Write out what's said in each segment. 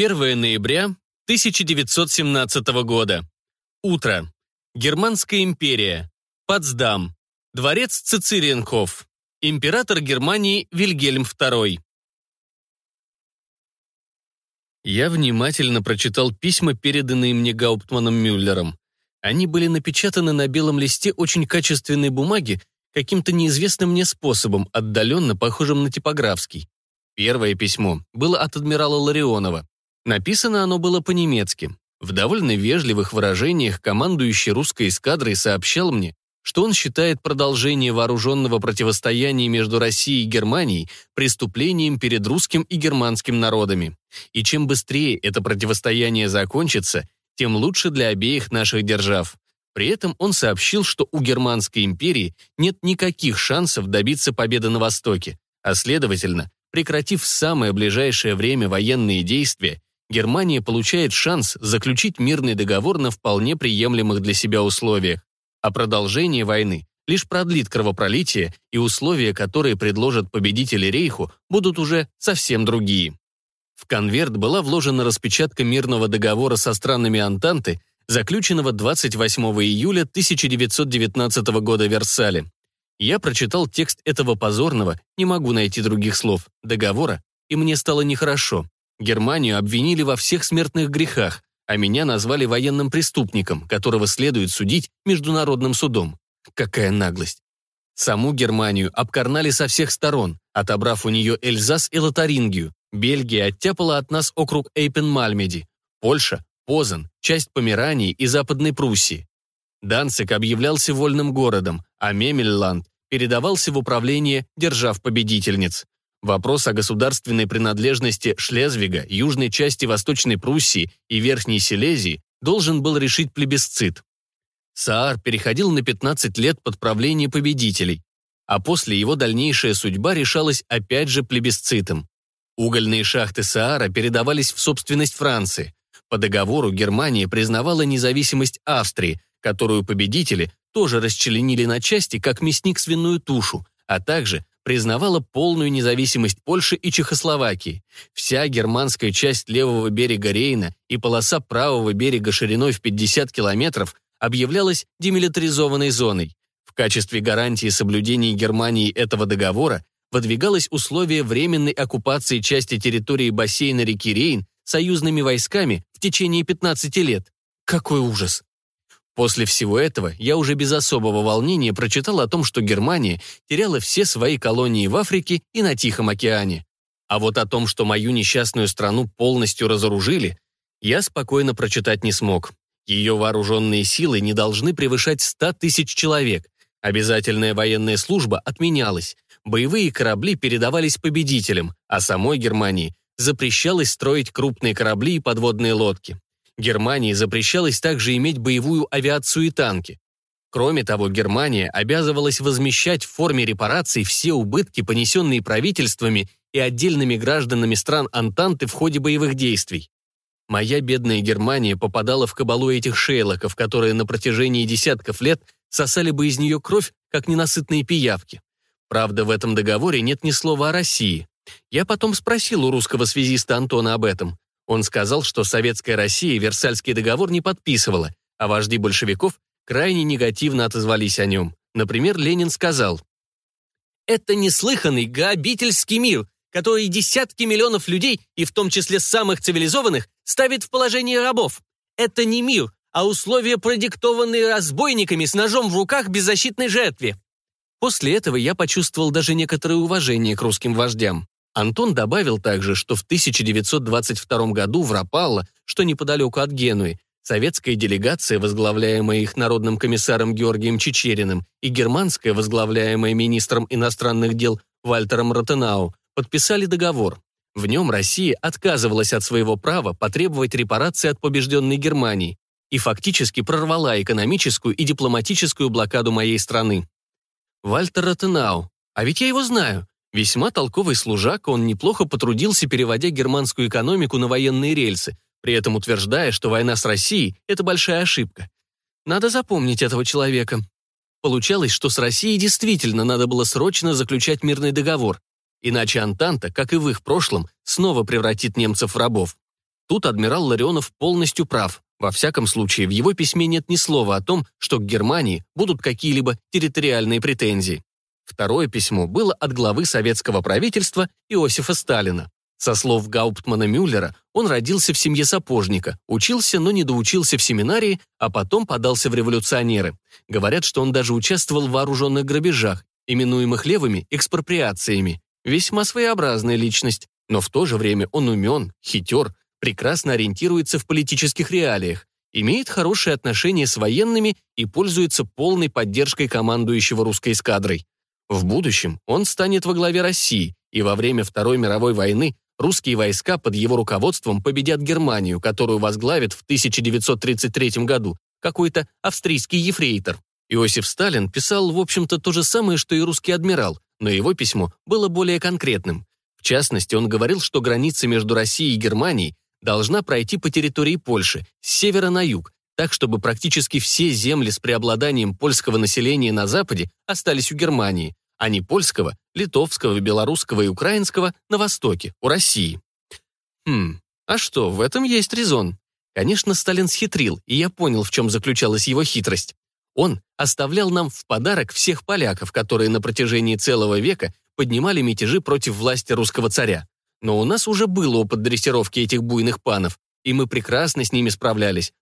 1 ноября 1917 года. Утро. Германская империя. Потсдам. Дворец Цицериенхоф. Император Германии Вильгельм II. Я внимательно прочитал письма, переданные мне Гауптманом Мюллером. Они были напечатаны на белом листе очень качественной бумаги каким-то неизвестным мне способом, отдаленно похожим на типографский. Первое письмо было от адмирала Ларионова. Написано оно было по-немецки. В довольно вежливых выражениях командующий русской эскадрой сообщал мне, что он считает продолжение вооруженного противостояния между Россией и Германией преступлением перед русским и германским народами. И чем быстрее это противостояние закончится, тем лучше для обеих наших держав. При этом он сообщил, что у Германской империи нет никаких шансов добиться победы на Востоке, а следовательно, прекратив в самое ближайшее время военные действия, Германия получает шанс заключить мирный договор на вполне приемлемых для себя условиях а продолжение войны лишь продлит кровопролитие, и условия, которые предложат победители Рейху, будут уже совсем другие. В конверт была вложена распечатка мирного договора со странами Антанты, заключенного 28 июля 1919 года в Версале. Я прочитал текст этого позорного, не могу найти других слов, договора, и мне стало нехорошо. Германию обвинили во всех смертных грехах, а меня назвали военным преступником, которого следует судить международным судом. Какая наглость. Саму Германию обкарнали со всех сторон, отобрав у нее Эльзас и Лотарингию. Бельгия оттяпала от нас округ Эйпен-Мальмеди. Польша, Позан, часть Померании и Западной Пруссии. Данцик объявлялся вольным городом, а Мемельланд передавался в управление держав-победительниц. Вопрос о государственной принадлежности Шлезвига, южной части Восточной Пруссии и Верхней Силезии должен был решить плебисцит. Саар переходил на 15 лет под правление победителей, а после его дальнейшая судьба решалась опять же плебисцитом. Угольные шахты Саара передавались в собственность Франции. По договору Германия признавала независимость Австрии, которую победители тоже расчленили на части, как мясник свиную тушу, а также признавала полную независимость Польши и Чехословакии. Вся германская часть левого берега Рейна и полоса правого берега шириной в 50 километров объявлялась демилитаризованной зоной. В качестве гарантии соблюдения Германии этого договора выдвигалось условие временной оккупации части территории бассейна реки Рейн союзными войсками в течение 15 лет. Какой ужас! После всего этого я уже без особого волнения прочитал о том, что Германия теряла все свои колонии в Африке и на Тихом океане. А вот о том, что мою несчастную страну полностью разоружили, я спокойно прочитать не смог. Ее вооруженные силы не должны превышать 100 тысяч человек. Обязательная военная служба отменялась. Боевые корабли передавались победителям, а самой Германии запрещалось строить крупные корабли и подводные лодки. Германии запрещалось также иметь боевую авиацию и танки. Кроме того, Германия обязывалась возмещать в форме репараций все убытки, понесенные правительствами и отдельными гражданами стран Антанты в ходе боевых действий. Моя бедная Германия попадала в кабалу этих шейлоков, которые на протяжении десятков лет сосали бы из нее кровь, как ненасытные пиявки. Правда, в этом договоре нет ни слова о России. Я потом спросил у русского связиста Антона об этом. Он сказал, что Советская Россия Версальский договор не подписывала, а вожди большевиков крайне негативно отозвались о нем. Например, Ленин сказал, «Это неслыханный грабительский мир, который десятки миллионов людей, и в том числе самых цивилизованных, ставит в положение рабов. Это не мир, а условия, продиктованные разбойниками с ножом в руках беззащитной жертве». После этого я почувствовал даже некоторое уважение к русским вождям. Антон добавил также, что в 1922 году в Рапалло, что неподалеку от Генуи, советская делегация, возглавляемая их народным комиссаром Георгием Чечериным, и германская, возглавляемая министром иностранных дел Вальтером Ротенау, подписали договор. В нем Россия отказывалась от своего права потребовать репарации от побежденной Германии и фактически прорвала экономическую и дипломатическую блокаду моей страны. Вальтер Ротенау. А ведь я его знаю. Весьма толковый служак, он неплохо потрудился, переводя германскую экономику на военные рельсы, при этом утверждая, что война с Россией – это большая ошибка. Надо запомнить этого человека. Получалось, что с Россией действительно надо было срочно заключать мирный договор, иначе Антанта, как и в их прошлом, снова превратит немцев в рабов. Тут адмирал Ларионов полностью прав. Во всяком случае, в его письме нет ни слова о том, что к Германии будут какие-либо территориальные претензии. Второе письмо было от главы советского правительства Иосифа Сталина. Со слов Гауптмана Мюллера, он родился в семье сапожника, учился, но не доучился в семинарии, а потом подался в революционеры. Говорят, что он даже участвовал в вооруженных грабежах, именуемых левыми экспроприациями. Весьма своеобразная личность, но в то же время он умен, хитер, прекрасно ориентируется в политических реалиях, имеет хорошие отношения с военными и пользуется полной поддержкой командующего русской эскадрой. В будущем он станет во главе России, и во время Второй мировой войны русские войска под его руководством победят Германию, которую возглавит в 1933 году какой-то австрийский ефрейтор. Иосиф Сталин писал, в общем-то, то же самое, что и русский адмирал, но его письмо было более конкретным. В частности, он говорил, что граница между Россией и Германией должна пройти по территории Польши, с севера на юг, так, чтобы практически все земли с преобладанием польского населения на Западе остались у Германии, а не польского, литовского, белорусского и украинского на Востоке, у России. Хм, а что, в этом есть резон. Конечно, Сталин схитрил, и я понял, в чем заключалась его хитрость. Он оставлял нам в подарок всех поляков, которые на протяжении целого века поднимали мятежи против власти русского царя. Но у нас уже был опыт дрессировки этих буйных панов, и мы прекрасно с ними справлялись.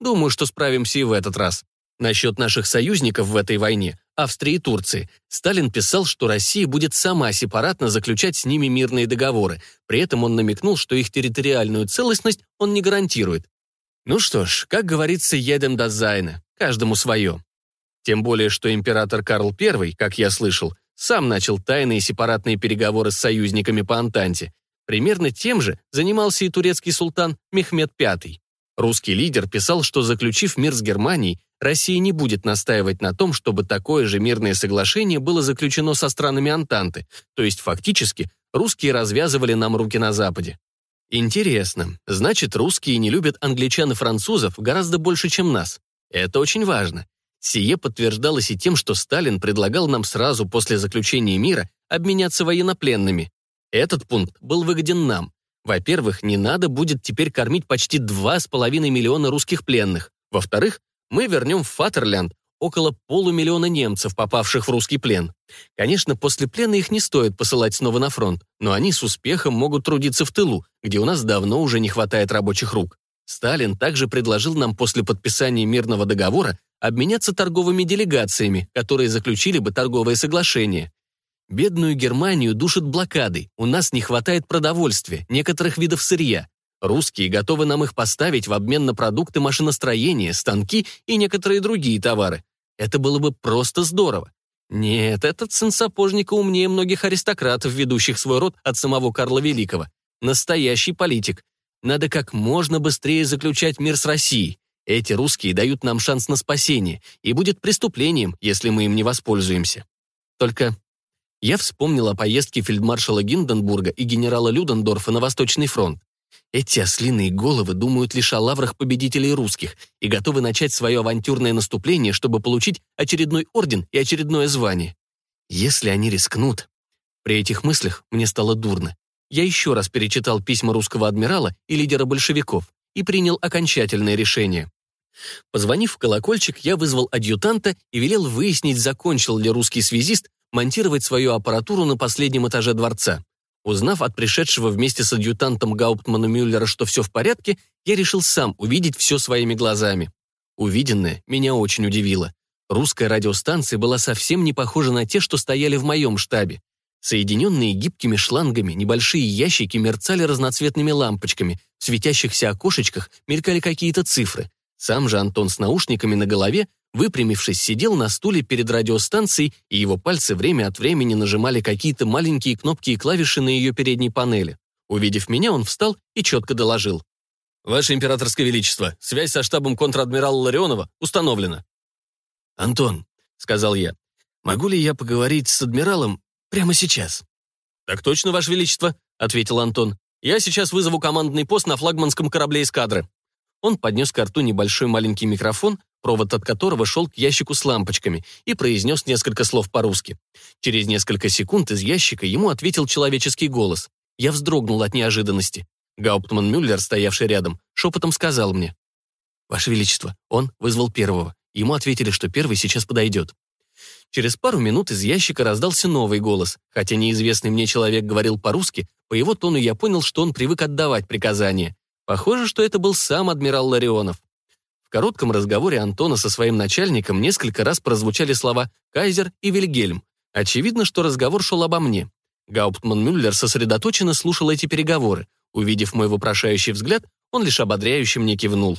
Думаю, что справимся и в этот раз. Насчет наших союзников в этой войне, Австрии и Турции, Сталин писал, что Россия будет сама сепаратно заключать с ними мирные договоры. При этом он намекнул, что их территориальную целостность он не гарантирует. Ну что ж, как говорится, едем до Зайна, каждому свое. Тем более, что император Карл I, как я слышал, сам начал тайные сепаратные переговоры с союзниками по Антанте, Примерно тем же занимался и турецкий султан Мехмед V. Русский лидер писал, что заключив мир с Германией, Россия не будет настаивать на том, чтобы такое же мирное соглашение было заключено со странами Антанты, то есть фактически русские развязывали нам руки на Западе. Интересно, значит, русские не любят англичан и французов гораздо больше, чем нас. Это очень важно. Сие подтверждалось и тем, что Сталин предлагал нам сразу после заключения мира обменяться военнопленными. Этот пункт был выгоден нам. Во-первых, не надо будет теперь кормить почти 2,5 миллиона русских пленных. Во-вторых, мы вернем в Фатерлянд около полумиллиона немцев, попавших в русский плен. Конечно, после плена их не стоит посылать снова на фронт, но они с успехом могут трудиться в тылу, где у нас давно уже не хватает рабочих рук. Сталин также предложил нам после подписания мирного договора обменяться торговыми делегациями, которые заключили бы торговое соглашение. Бедную Германию душат блокады, у нас не хватает продовольствия, некоторых видов сырья. Русские готовы нам их поставить в обмен на продукты машиностроения, станки и некоторые другие товары. Это было бы просто здорово. Нет, этот сын сапожника умнее многих аристократов, ведущих свой род от самого Карла Великого. Настоящий политик. Надо как можно быстрее заключать мир с Россией. Эти русские дают нам шанс на спасение, и будет преступлением, если мы им не воспользуемся. Только я вспомнил о поездке фельдмаршала Гинденбурга и генерала Людендорфа на Восточный фронт. Эти ослиные головы думают лишь о лаврах победителей русских и готовы начать свое авантюрное наступление, чтобы получить очередной орден и очередное звание. Если они рискнут... При этих мыслях мне стало дурно. Я еще раз перечитал письма русского адмирала и лидера большевиков и принял окончательное решение. Позвонив в колокольчик, я вызвал адъютанта и велел выяснить, закончил ли русский связист монтировать свою аппаратуру на последнем этаже дворца. Узнав от пришедшего вместе с адъютантом Гауптмана Мюллера, что все в порядке, я решил сам увидеть все своими глазами. Увиденное меня очень удивило. Русская радиостанция была совсем не похожа на те, что стояли в моем штабе. Соединенные гибкими шлангами, небольшие ящики мерцали разноцветными лампочками, в светящихся окошечках мелькали какие-то цифры. Сам же Антон с наушниками на голове выпрямившись, сидел на стуле перед радиостанцией, и его пальцы время от времени нажимали какие-то маленькие кнопки и клавиши на ее передней панели. Увидев меня, он встал и четко доложил. «Ваше императорское величество, связь со штабом контр-адмирала Ларионова установлена». «Антон», — сказал я, — «могу ли я поговорить с адмиралом прямо сейчас?» «Так точно, ваше величество», — ответил Антон. «Я сейчас вызову командный пост на флагманском корабле эскадры». Он поднес к рту небольшой маленький микрофон, провод от которого шел к ящику с лампочками, и произнес несколько слов по-русски. Через несколько секунд из ящика ему ответил человеческий голос. Я вздрогнул от неожиданности. Гауптман Мюллер, стоявший рядом, шепотом сказал мне. «Ваше Величество, он вызвал первого. Ему ответили, что первый сейчас подойдет». Через пару минут из ящика раздался новый голос. Хотя неизвестный мне человек говорил по-русски, по его тону я понял, что он привык отдавать приказания. Похоже, что это был сам адмирал Ларионов. В коротком разговоре Антона со своим начальником несколько раз прозвучали слова «Кайзер» и «Вильгельм». Очевидно, что разговор шел обо мне. Гауптман Мюллер сосредоточенно слушал эти переговоры. Увидев мой вопрошающий взгляд, он лишь ободряюще мне кивнул.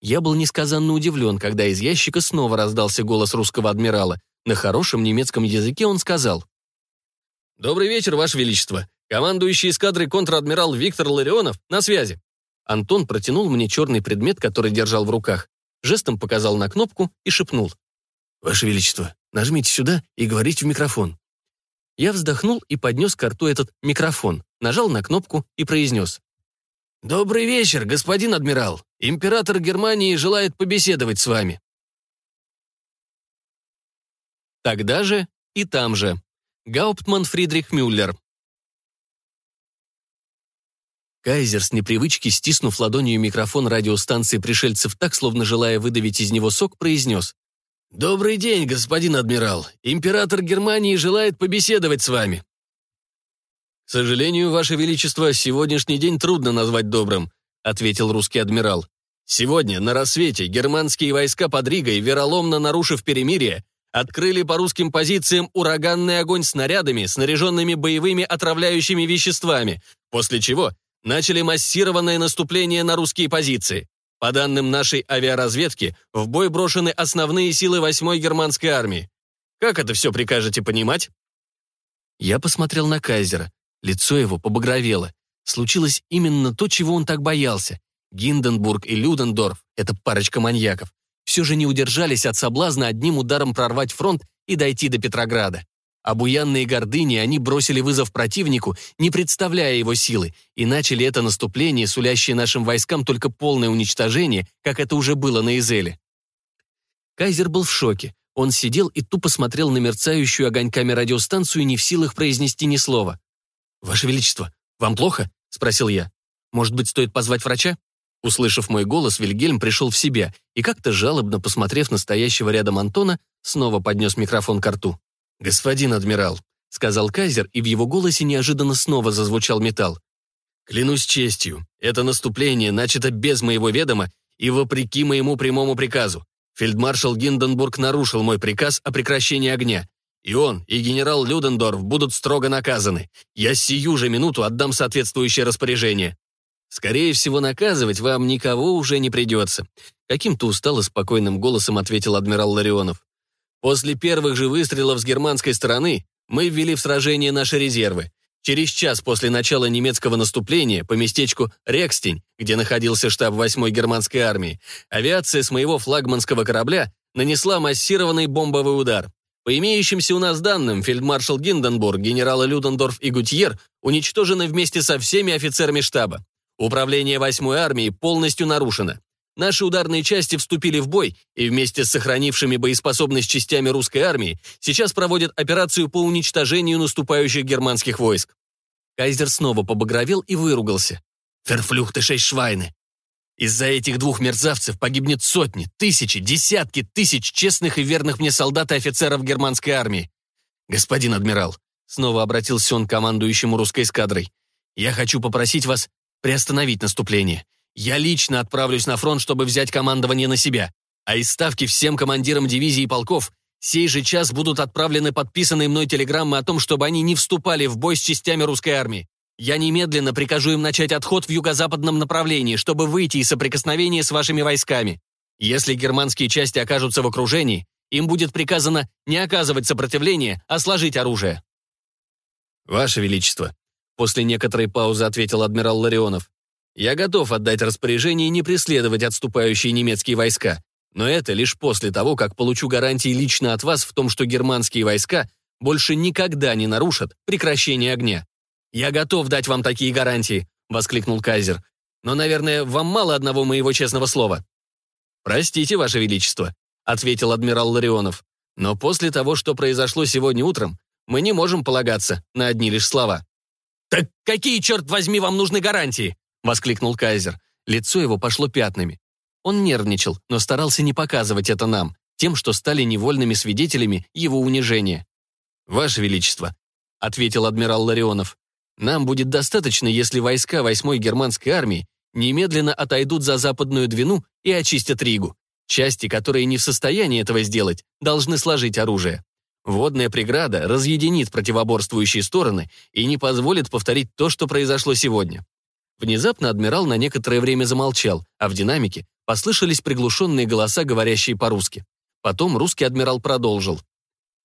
Я был несказанно удивлен, когда из ящика снова раздался голос русского адмирала. На хорошем немецком языке он сказал. «Добрый вечер, Ваше Величество. Командующий эскадрой контр-адмирал Виктор Ларионов на связи». Антон протянул мне черный предмет, который держал в руках. Жестом показал на кнопку и шепнул. «Ваше Величество, нажмите сюда и говорите в микрофон». Я вздохнул и поднес к рту этот микрофон, нажал на кнопку и произнес. «Добрый вечер, господин адмирал. Император Германии желает побеседовать с вами». Тогда же и там же. Гауптман Фридрих Мюллер. Кайзер с непривычки, стиснув ладонью микрофон радиостанции пришельцев так, словно желая выдавить из него сок, произнес. «Добрый день, господин адмирал. Император Германии желает побеседовать с вами». «К сожалению, Ваше Величество, сегодняшний день трудно назвать добрым», ответил русский адмирал. «Сегодня, на рассвете, германские войска под Ригой, вероломно нарушив перемирие, открыли по русским позициям ураганный огонь снарядами, снаряженными боевыми отравляющими веществами, после чего начали массированное наступление на русские позиции. По данным нашей авиаразведки, в бой брошены основные силы 8-й германской армии. Как это все прикажете понимать? Я посмотрел на Кайзера. Лицо его побагровело. Случилось именно то, чего он так боялся. Гинденбург и Людендорф — это парочка маньяков. Все же не удержались от соблазна одним ударом прорвать фронт и дойти до Петрограда. Обуянные гордыни они бросили вызов противнику, не представляя его силы, и начали это наступление, сулящее нашим войскам только полное уничтожение, как это уже было на Изеле. Кайзер был в шоке. Он сидел и тупо смотрел на мерцающую огоньками радиостанцию, не в силах произнести ни слова. «Ваше Величество, вам плохо?» — спросил я. «Может быть, стоит позвать врача?» Услышав мой голос, Вильгельм пришел в себя и, как-то жалобно посмотрев на стоящего рядом Антона, снова поднес микрофон к рту. «Господин адмирал», — сказал Кайзер, и в его голосе неожиданно снова зазвучал металл. «Клянусь честью, это наступление начато без моего ведома и вопреки моему прямому приказу. Фельдмаршал Гинденбург нарушил мой приказ о прекращении огня. И он, и генерал Людендорф будут строго наказаны. Я сию же минуту отдам соответствующее распоряжение. Скорее всего, наказывать вам никого уже не придется. Каким-то устало спокойным голосом ответил адмирал Ларионов. После первых же выстрелов с германской стороны мы ввели в сражение наши резервы. Через час после начала немецкого наступления по местечку Рекстень, где находился штаб 8-й германской армии, авиация с моего флагманского корабля нанесла массированный бомбовый удар. По имеющимся у нас данным, фельдмаршал Гинденбург, генералы Людендорф и Гутьер уничтожены вместе со всеми офицерами штаба. Управление 8-й армией полностью нарушено. Наши ударные части вступили в бой и вместе с сохранившими боеспособность частями русской армии сейчас проводят операцию по уничтожению наступающих германских войск. Кайзер снова побагровел и выругался. «Ферфлюхты шесть швайны! Из-за этих двух мерзавцев погибнет сотни, тысячи, десятки тысяч честных и верных мне солдат и офицеров германской армии. Господин адмирал, снова обратился он к командующему русской эскадрой, я хочу попросить вас приостановить наступление. Я лично отправлюсь на фронт, чтобы взять командование на себя. А из ставки всем командирам дивизий и полков сей же час будут отправлены подписанные мной телеграммы о том, чтобы они не вступали в бой с частями русской армии. Я немедленно прикажу им начать отход в юго-западном направлении, чтобы выйти из соприкосновения с вашими войсками. Если германские части окажутся в окружении, им будет приказано не оказывать сопротивления, а сложить оружие. Ваше Величество, после некоторой паузы ответил адмирал Ларионов, я готов отдать распоряжение не преследовать отступающие немецкие войска, но это лишь после того, как получу гарантии лично от вас в том, что германские войска больше никогда не нарушат прекращение огня. «Я готов дать вам такие гарантии», — воскликнул Кайзер. «Но, наверное, вам мало одного моего честного слова». «Простите, Ваше Величество», — ответил адмирал Ларионов. «Но после того, что произошло сегодня утром, мы не можем полагаться на одни лишь слова». «Так какие, черт возьми, вам нужны гарантии?» Воскликнул Кайзер. Лицо его пошло пятнами. Он нервничал, но старался не показывать это нам, тем, что стали невольными свидетелями его унижения. «Ваше Величество», — ответил адмирал Ларионов, «нам будет достаточно, если войска 8-й германской армии немедленно отойдут за Западную Двину и очистят Ригу. Части, которые не в состоянии этого сделать, должны сложить оружие. Водная преграда разъединит противоборствующие стороны и не позволит повторить то, что произошло сегодня. Внезапно адмирал на некоторое время замолчал, а в динамике послышались приглушенные голоса, говорящие по-русски. Потом русский адмирал продолжил.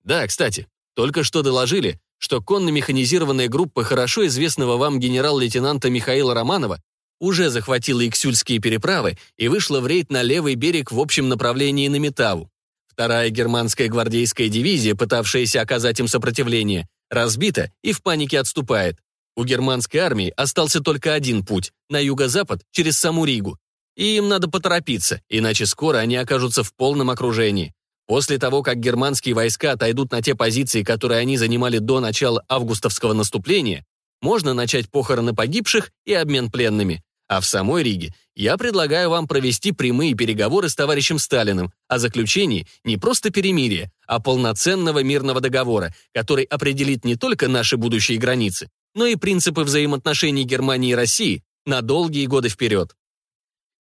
«Да, кстати, только что доложили, что конно-механизированная группа хорошо известного вам генерал-лейтенанта Михаила Романова уже захватила Иксюльские переправы и вышла в рейд на левый берег в общем направлении на Метаву. Вторая германская гвардейская дивизия, пытавшаяся оказать им сопротивление, разбита и в панике отступает. У германской армии остался только один путь – на юго-запад через саму Ригу. И им надо поторопиться, иначе скоро они окажутся в полном окружении. После того, как германские войска отойдут на те позиции, которые они занимали до начала августовского наступления, можно начать похороны погибших и обмен пленными. А в самой Риге я предлагаю вам провести прямые переговоры с товарищем Сталиным о заключении не просто перемирия, а полноценного мирного договора, который определит не только наши будущие границы, но и принципы взаимоотношений Германии и России на долгие годы вперед.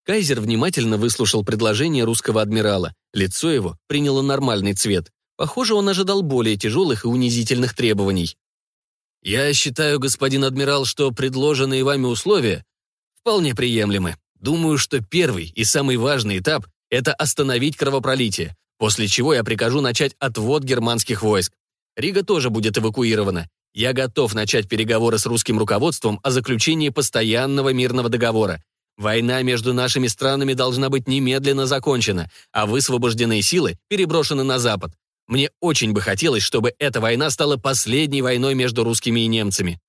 Кайзер внимательно выслушал предложение русского адмирала. Лицо его приняло нормальный цвет. Похоже, он ожидал более тяжелых и унизительных требований. «Я считаю, господин адмирал, что предложенные вами условия вполне приемлемы. Думаю, что первый и самый важный этап – это остановить кровопролитие, после чего я прикажу начать отвод германских войск. Рига тоже будет эвакуирована. Я готов начать переговоры с русским руководством о заключении постоянного мирного договора. Война между нашими странами должна быть немедленно закончена, а высвобожденные силы переброшены на Запад. Мне очень бы хотелось, чтобы эта война стала последней войной между русскими и немцами.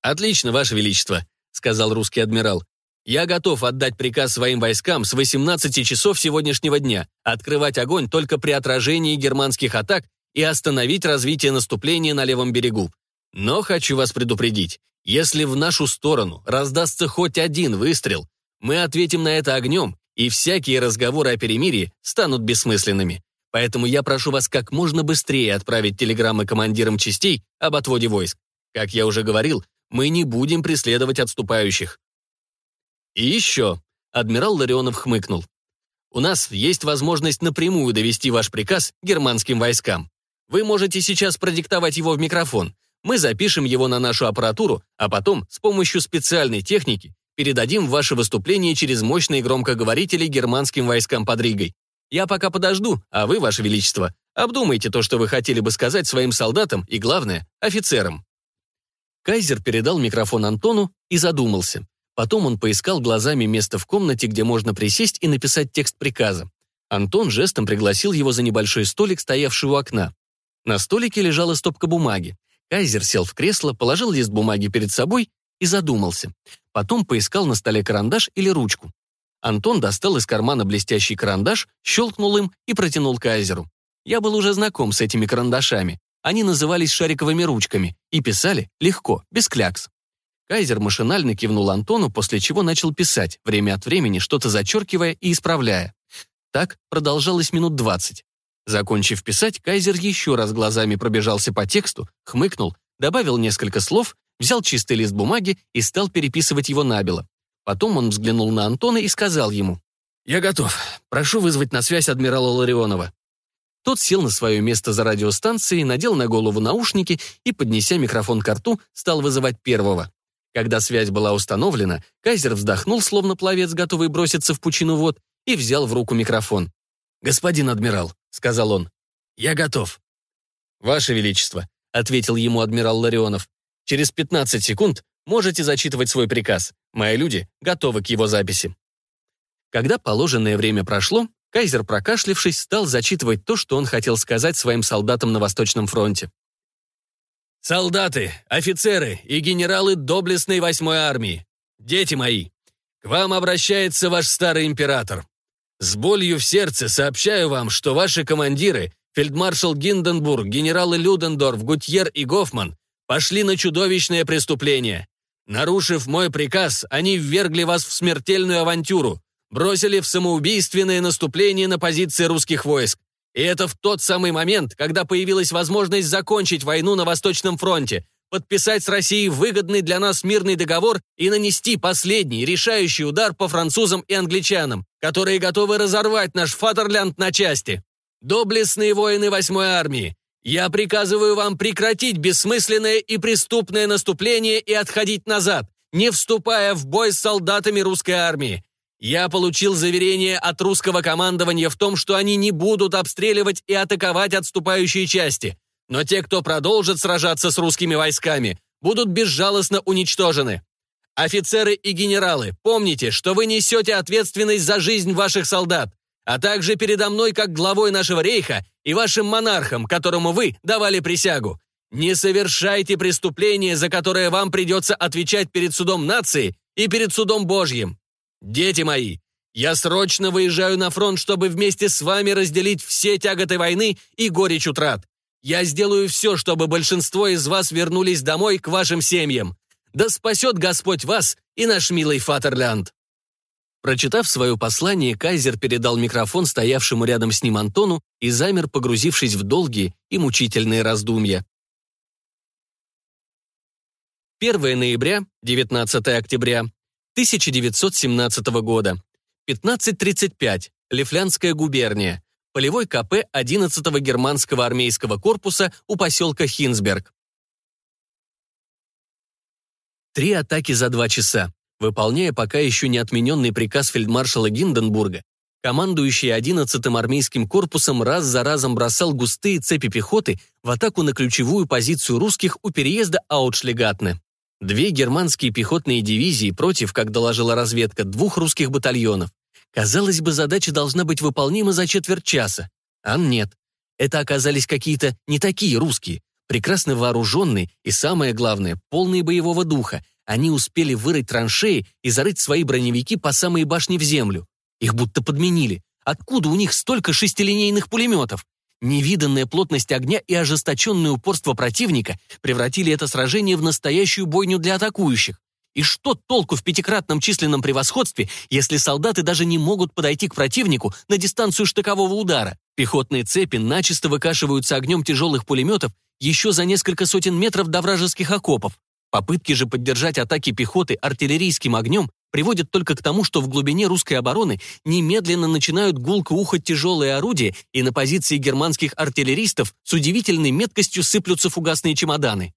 Отлично, Ваше Величество сказал русский адмирал. «Я готов отдать приказ своим войскам с 18 часов сегодняшнего дня открывать огонь только при отражении германских атак и остановить развитие наступления на левом берегу. Но хочу вас предупредить, если в нашу сторону раздастся хоть один выстрел, мы ответим на это огнем, и всякие разговоры о перемирии станут бессмысленными. Поэтому я прошу вас как можно быстрее отправить телеграммы командирам частей об отводе войск. Как я уже говорил, мы не будем преследовать отступающих. И еще, адмирал Ларионов хмыкнул. У нас есть возможность напрямую довести ваш приказ германским войскам. Вы можете сейчас продиктовать его в микрофон. Мы запишем его на нашу аппаратуру, а потом с помощью специальной техники передадим ваше выступление через мощные громкоговорители германским войскам под Ригой. Я пока подожду, а вы, ваше величество, обдумайте то, что вы хотели бы сказать своим солдатам и, главное, офицерам. Кайзер передал микрофон Антону и задумался. Потом он поискал глазами место в комнате, где можно присесть и написать текст приказа. Антон жестом пригласил его за небольшой столик, стоявший у окна. На столике лежала стопка бумаги. Кайзер сел в кресло, положил лист бумаги перед собой и задумался. Потом поискал на столе карандаш или ручку. Антон достал из кармана блестящий карандаш, щелкнул им и протянул Кайзеру. Я был уже знаком с этими карандашами. Они назывались шариковыми ручками и писали легко, без клякс. Кайзер машинально кивнул Антону, после чего начал писать, время от времени что-то зачеркивая и исправляя. Так продолжалось минут двадцать. Закончив писать, Кайзер еще раз глазами пробежался по тексту, хмыкнул, добавил несколько слов, взял чистый лист бумаги и стал переписывать его набело. Потом он взглянул на Антона и сказал ему, «Я готов. Прошу вызвать на связь адмирала Ларионова». Тот сел на свое место за радиостанцией, надел на голову наушники и, поднеся микрофон к рту, стал вызывать первого. Когда связь была установлена, Кайзер вздохнул, словно пловец, готовый броситься в пучину вод, и взял в руку микрофон. «Господин адмирал», — сказал он, — «я готов». «Ваше Величество», — ответил ему адмирал Ларионов, «через 15 секунд можете зачитывать свой приказ. Мои люди готовы к его записи». Когда положенное время прошло, Кайзер, прокашлившись, стал зачитывать то, что он хотел сказать своим солдатам на Восточном фронте. «Солдаты, офицеры и генералы доблестной восьмой армии, дети мои, к вам обращается ваш старый император. С болью в сердце сообщаю вам, что ваши командиры, фельдмаршал Гинденбург, генералы Людендорф, Гутьер и Гофман, пошли на чудовищное преступление. Нарушив мой приказ, они ввергли вас в смертельную авантюру, бросили в самоубийственное наступление на позиции русских войск. И это в тот самый момент, когда появилась возможность закончить войну на Восточном фронте, подписать с Россией выгодный для нас мирный договор и нанести последний, решающий удар по французам и англичанам, которые готовы разорвать наш Фатерлянд на части. Доблестные воины 8-й армии, я приказываю вам прекратить бессмысленное и преступное наступление и отходить назад, не вступая в бой с солдатами русской армии. Я получил заверение от русского командования в том, что они не будут обстреливать и атаковать отступающие части. Но те, кто продолжит сражаться с русскими войсками, будут безжалостно уничтожены. Офицеры и генералы, помните, что вы несете ответственность за жизнь ваших солдат а также передо мной как главой нашего рейха и вашим монархом, которому вы давали присягу. Не совершайте преступления, за которое вам придется отвечать перед судом нации и перед судом Божьим. Дети мои, я срочно выезжаю на фронт, чтобы вместе с вами разделить все тяготы войны и горечь утрат. Я сделаю все, чтобы большинство из вас вернулись домой к вашим семьям. Да спасет Господь вас и наш милый Фатерлянд. Прочитав свое послание, Кайзер передал микрофон стоявшему рядом с ним Антону и замер, погрузившись в долгие и мучительные раздумья. 1 ноября, 19 октября 1917 года. 15.35. Лифлянская губерния. Полевой КП 11-го германского армейского корпуса у поселка Хинсберг. Три атаки за два часа. Выполняя пока еще не отмененный приказ фельдмаршала Гинденбурга, командующий 11-м армейским корпусом раз за разом бросал густые цепи пехоты в атаку на ключевую позицию русских у переезда Аутшлегатне. Две германские пехотные дивизии против, как доложила разведка, двух русских батальонов. Казалось бы, задача должна быть выполнима за четверть часа. А нет. Это оказались какие-то не такие русские, прекрасно вооруженные и, самое главное, полные боевого духа, они успели вырыть траншеи и зарыть свои броневики по самой башне в землю. Их будто подменили. Откуда у них столько шестилинейных пулеметов? Невиданная плотность огня и ожесточенное упорство противника превратили это сражение в настоящую бойню для атакующих. И что толку в пятикратном численном превосходстве, если солдаты даже не могут подойти к противнику на дистанцию штыкового удара? Пехотные цепи начисто выкашиваются огнем тяжелых пулеметов еще за несколько сотен метров до вражеских окопов. Попытки же поддержать атаки пехоты артиллерийским огнем приводят только к тому, что в глубине русской обороны немедленно начинают гулко ухать тяжелые орудия, и на позиции германских артиллеристов с удивительной меткостью сыплются фугасные чемоданы.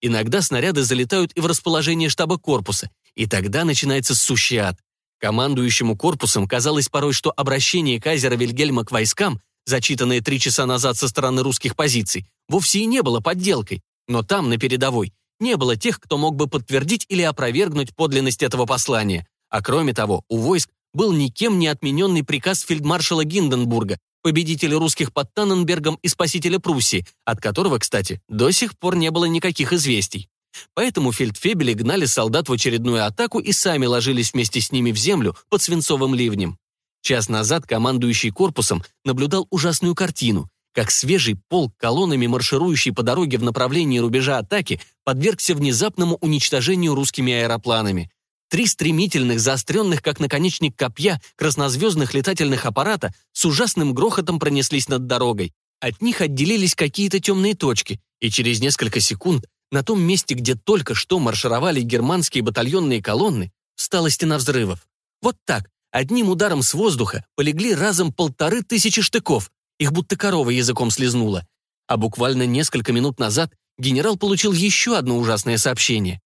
Иногда снаряды залетают и в расположение штаба корпуса, и тогда начинается сущий ад. Командующему корпусом казалось порой, что обращение кайзера Вильгельма к войскам, зачитанное три часа назад со стороны русских позиций, вовсе и не было подделкой, но там, на передовой, не было тех, кто мог бы подтвердить или опровергнуть подлинность этого послания. А кроме того, у войск был никем не отмененный приказ фельдмаршала Гинденбурга, победителя русских под Танненбергом и спасителя Пруссии, от которого, кстати, до сих пор не было никаких известий. Поэтому фельдфебели гнали солдат в очередную атаку и сами ложились вместе с ними в землю под свинцовым ливнем. Час назад командующий корпусом наблюдал ужасную картину как свежий полк, колоннами марширующий по дороге в направлении рубежа атаки, подвергся внезапному уничтожению русскими аэропланами. Три стремительных, заостренных, как наконечник копья, краснозвездных летательных аппарата с ужасным грохотом пронеслись над дорогой. От них отделились какие-то темные точки, и через несколько секунд на том месте, где только что маршировали германские батальонные колонны, стала стена взрывов. Вот так, одним ударом с воздуха полегли разом полторы тысячи штыков, их будто корова языком слезнула. А буквально несколько минут назад генерал получил еще одно ужасное сообщение.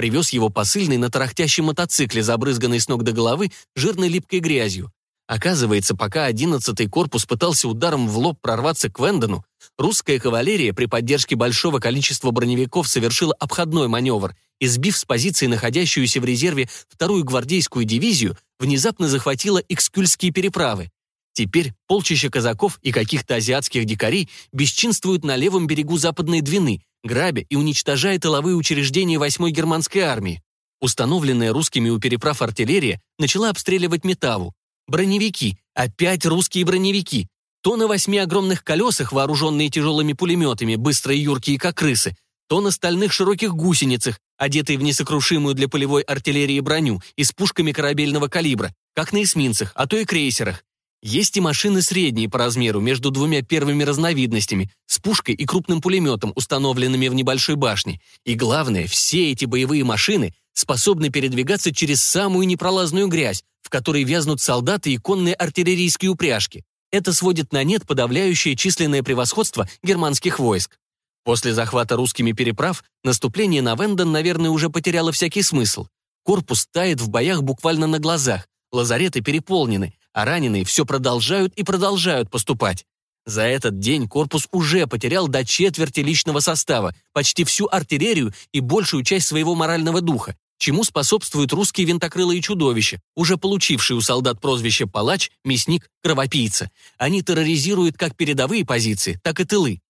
Привез его посыльный на тарахтящем мотоцикле, забрызганный с ног до головы жирной липкой грязью. Оказывается, пока 11-й корпус пытался ударом в лоб прорваться к Вендону, русская кавалерия при поддержке большого количества броневиков совершила обходной маневр и, сбив с позиции находящуюся в резерве вторую гвардейскую дивизию, внезапно захватила Экскюльские переправы. Теперь полчища казаков и каких-то азиатских дикарей бесчинствуют на левом берегу Западной Двины, грабя и уничтожая тыловые учреждения 8-й германской армии. Установленная русскими у переправ артиллерия начала обстреливать Метаву. Броневики, опять русские броневики. То на восьми огромных колесах, вооруженные тяжелыми пулеметами, быстрые юркие как крысы, то на стальных широких гусеницах, одетые в несокрушимую для полевой артиллерии броню и с пушками корабельного калибра, как на эсминцах, а то и крейсерах. Есть и машины средние по размеру между двумя первыми разновидностями, с пушкой и крупным пулеметом, установленными в небольшой башне. И главное, все эти боевые машины способны передвигаться через самую непролазную грязь, в которой вязнут солдаты и конные артиллерийские упряжки. Это сводит на нет подавляющее численное превосходство германских войск. После захвата русскими переправ наступление на Венден, наверное, уже потеряло всякий смысл. Корпус тает в боях буквально на глазах, лазареты переполнены, а раненые все продолжают и продолжают поступать. За этот день корпус уже потерял до четверти личного состава, почти всю артиллерию и большую часть своего морального духа, чему способствуют русские винтокрылые чудовища, уже получившие у солдат прозвище «палач», «мясник», «кровопийца». Они терроризируют как передовые позиции, так и тылы.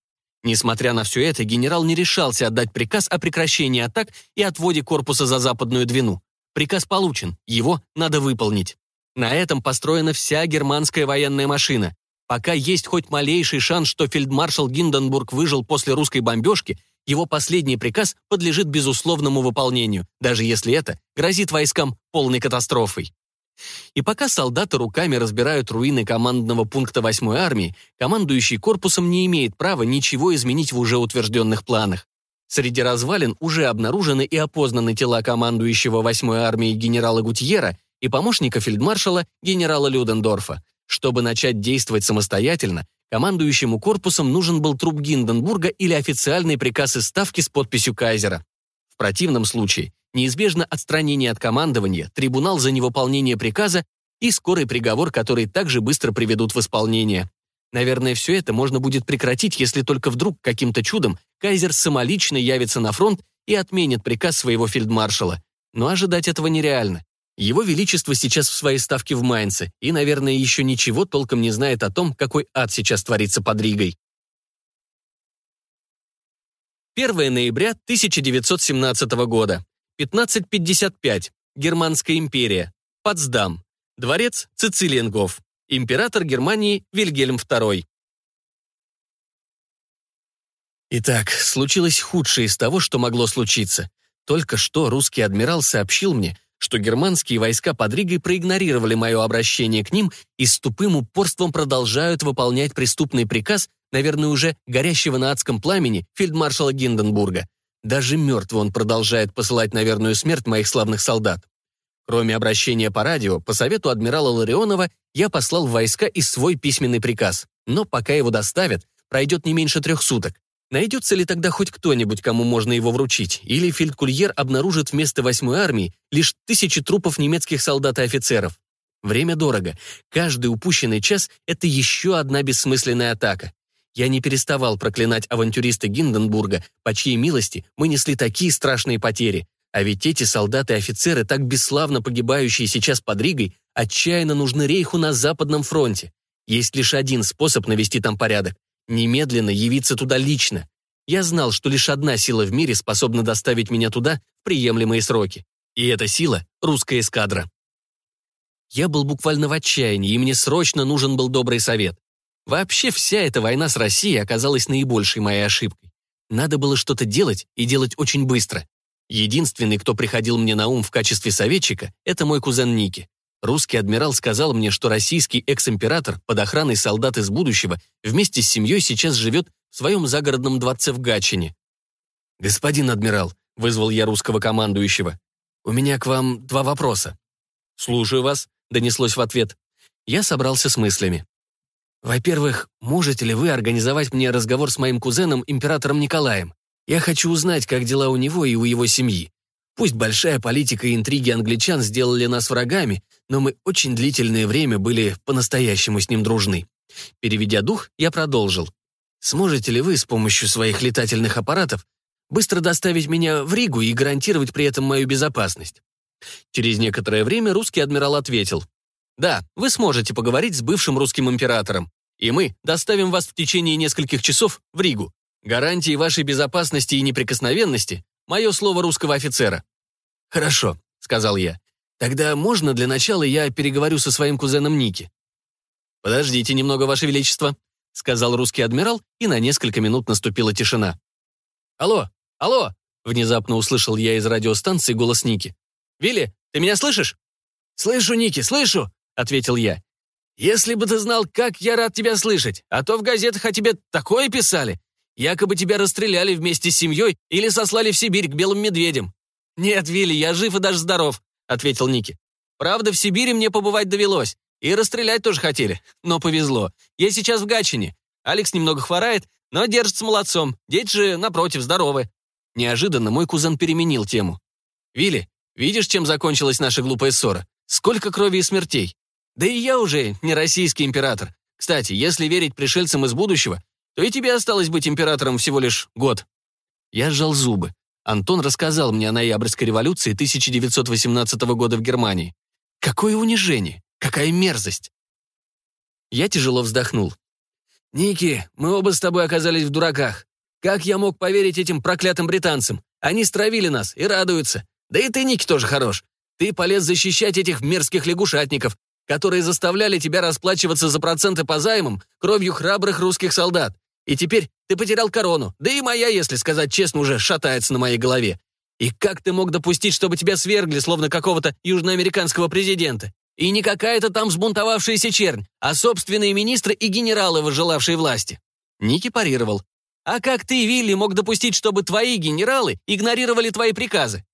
Несмотря на все это, генерал не решался отдать приказ о прекращении атак и отводе корпуса за западную Двину. Приказ получен, его надо выполнить. На этом построена вся германская военная машина. Пока есть хоть малейший шанс, что фельдмаршал Гинденбург выжил после русской бомбежки, его последний приказ подлежит безусловному выполнению, даже если это грозит войскам полной катастрофой. И пока солдаты руками разбирают руины командного пункта 8-й армии, командующий корпусом не имеет права ничего изменить в уже утвержденных планах. Среди развалин уже обнаружены и опознаны тела командующего 8-й армией генерала Гутьера и помощника фельдмаршала генерала Людендорфа. Чтобы начать действовать самостоятельно, командующему корпусом нужен был труп Гинденбурга или официальный приказ из Ставки с подписью Кайзера. В противном случае неизбежно отстранение от командования, трибунал за невыполнение приказа и скорый приговор, который также быстро приведут в исполнение. Наверное, все это можно будет прекратить, если только вдруг каким-то чудом кайзер самолично явится на фронт и отменит приказ своего фельдмаршала. Но ожидать этого нереально. Его Величество сейчас в своей ставке в Майнце и, наверное, еще ничего толком не знает о том, какой ад сейчас творится под Ригой. 1 ноября 1917 года. 1555. Германская империя. Потсдам. Дворец Цицилиенгов. Император Германии Вильгельм II. Итак, случилось худшее из того, что могло случиться. Только что русский адмирал сообщил мне, что германские войска под Ригой проигнорировали мое обращение к ним и с тупым упорством продолжают выполнять преступный приказ, наверное, уже горящего на адском пламени фельдмаршала Гинденбурга. Даже мертвый он продолжает посылать на верную смерть моих славных солдат. Кроме обращения по радио, по совету адмирала Ларионова, я послал в войска и свой письменный приказ. Но пока его доставят, пройдет не меньше трех суток. Найдется ли тогда хоть кто-нибудь, кому можно его вручить? Или фельдкульер обнаружит вместо восьмой армии лишь тысячи трупов немецких солдат и офицеров? Время дорого. Каждый упущенный час — это еще одна бессмысленная атака. Я не переставал проклинать авантюриста Гинденбурга, по чьей милости мы несли такие страшные потери. А ведь эти солдаты и офицеры, так бесславно погибающие сейчас под Ригой, отчаянно нужны рейху на Западном фронте. Есть лишь один способ навести там порядок — немедленно явиться туда лично. Я знал, что лишь одна сила в мире способна доставить меня туда в приемлемые сроки. И эта сила — русская эскадра. Я был буквально в отчаянии, и мне срочно нужен был добрый совет. Вообще вся эта война с Россией оказалась наибольшей моей ошибкой. Надо было что-то делать и делать очень быстро. Единственный, кто приходил мне на ум в качестве советчика, это мой кузен Ники. Русский адмирал сказал мне, что российский экс-император под охраной солдат из будущего вместе с семьей сейчас живет в своем загородном дворце в Гатчине. «Господин адмирал», — вызвал я русского командующего, «у меня к вам два вопроса». «Слушаю вас», — донеслось в ответ. Я собрался с мыслями. Во-первых, можете ли вы организовать мне разговор с моим кузеном, императором Николаем? Я хочу узнать, как дела у него и у его семьи. Пусть большая политика и интриги англичан сделали нас врагами, но мы очень длительное время были по-настоящему с ним дружны. Переведя дух, я продолжил. Сможете ли вы с помощью своих летательных аппаратов быстро доставить меня в Ригу и гарантировать при этом мою безопасность? Через некоторое время русский адмирал ответил. Да, вы сможете поговорить с бывшим русским императором, и мы доставим вас в течение нескольких часов в Ригу. Гарантии вашей безопасности и неприкосновенности – мое слово русского офицера». «Хорошо», — сказал я. «Тогда можно для начала я переговорю со своим кузеном Ники?» «Подождите немного, ваше величество», — сказал русский адмирал, и на несколько минут наступила тишина. «Алло, Алло!» Внезапно услышал я из радиостанции голос Ники. «Вилли, ты меня слышишь?» «Слышу, Ники, слышу!» — ответил я. «Если бы ты знал, как я рад тебя слышать, а то в газетах о тебе такое писали. Якобы тебя расстреляли вместе с семьей или сослали в Сибирь к белым медведям». «Нет, Вилли, я жив и даже здоров», — ответил Ники. «Правда, в Сибири мне побывать довелось. И расстрелять тоже хотели, но повезло. Я сейчас в Гатчине. Алекс немного хворает, но держится молодцом. Дети же, напротив, здоровы». Неожиданно мой кузен переменил тему. «Вилли, видишь, чем закончилась наша глупая ссора? Сколько крови и смертей? Да и я уже не российский император. Кстати, если верить пришельцам из будущего, то и тебе осталось быть императором всего лишь год». Я сжал зубы. Антон рассказал мне о ноябрьской революции 1918 года в Германии. Какое унижение! Какая мерзость!» Я тяжело вздохнул. «Ники, мы оба с тобой оказались в дураках. Как я мог поверить этим проклятым британцам? Они стравили нас и радуются. Да и ты, Ники, тоже хорош. Ты полез защищать этих мерзких лягушатников, которые заставляли тебя расплачиваться за проценты по займам кровью храбрых русских солдат. И теперь ты потерял корону, да и моя, если сказать честно, уже шатается на моей голове. И как ты мог допустить, чтобы тебя свергли, словно какого-то южноамериканского президента? И не какая-то там взбунтовавшаяся чернь, а собственные министры и генералы, выжелавшие власти. Ники парировал. А как ты, Вилли, мог допустить, чтобы твои генералы игнорировали твои приказы?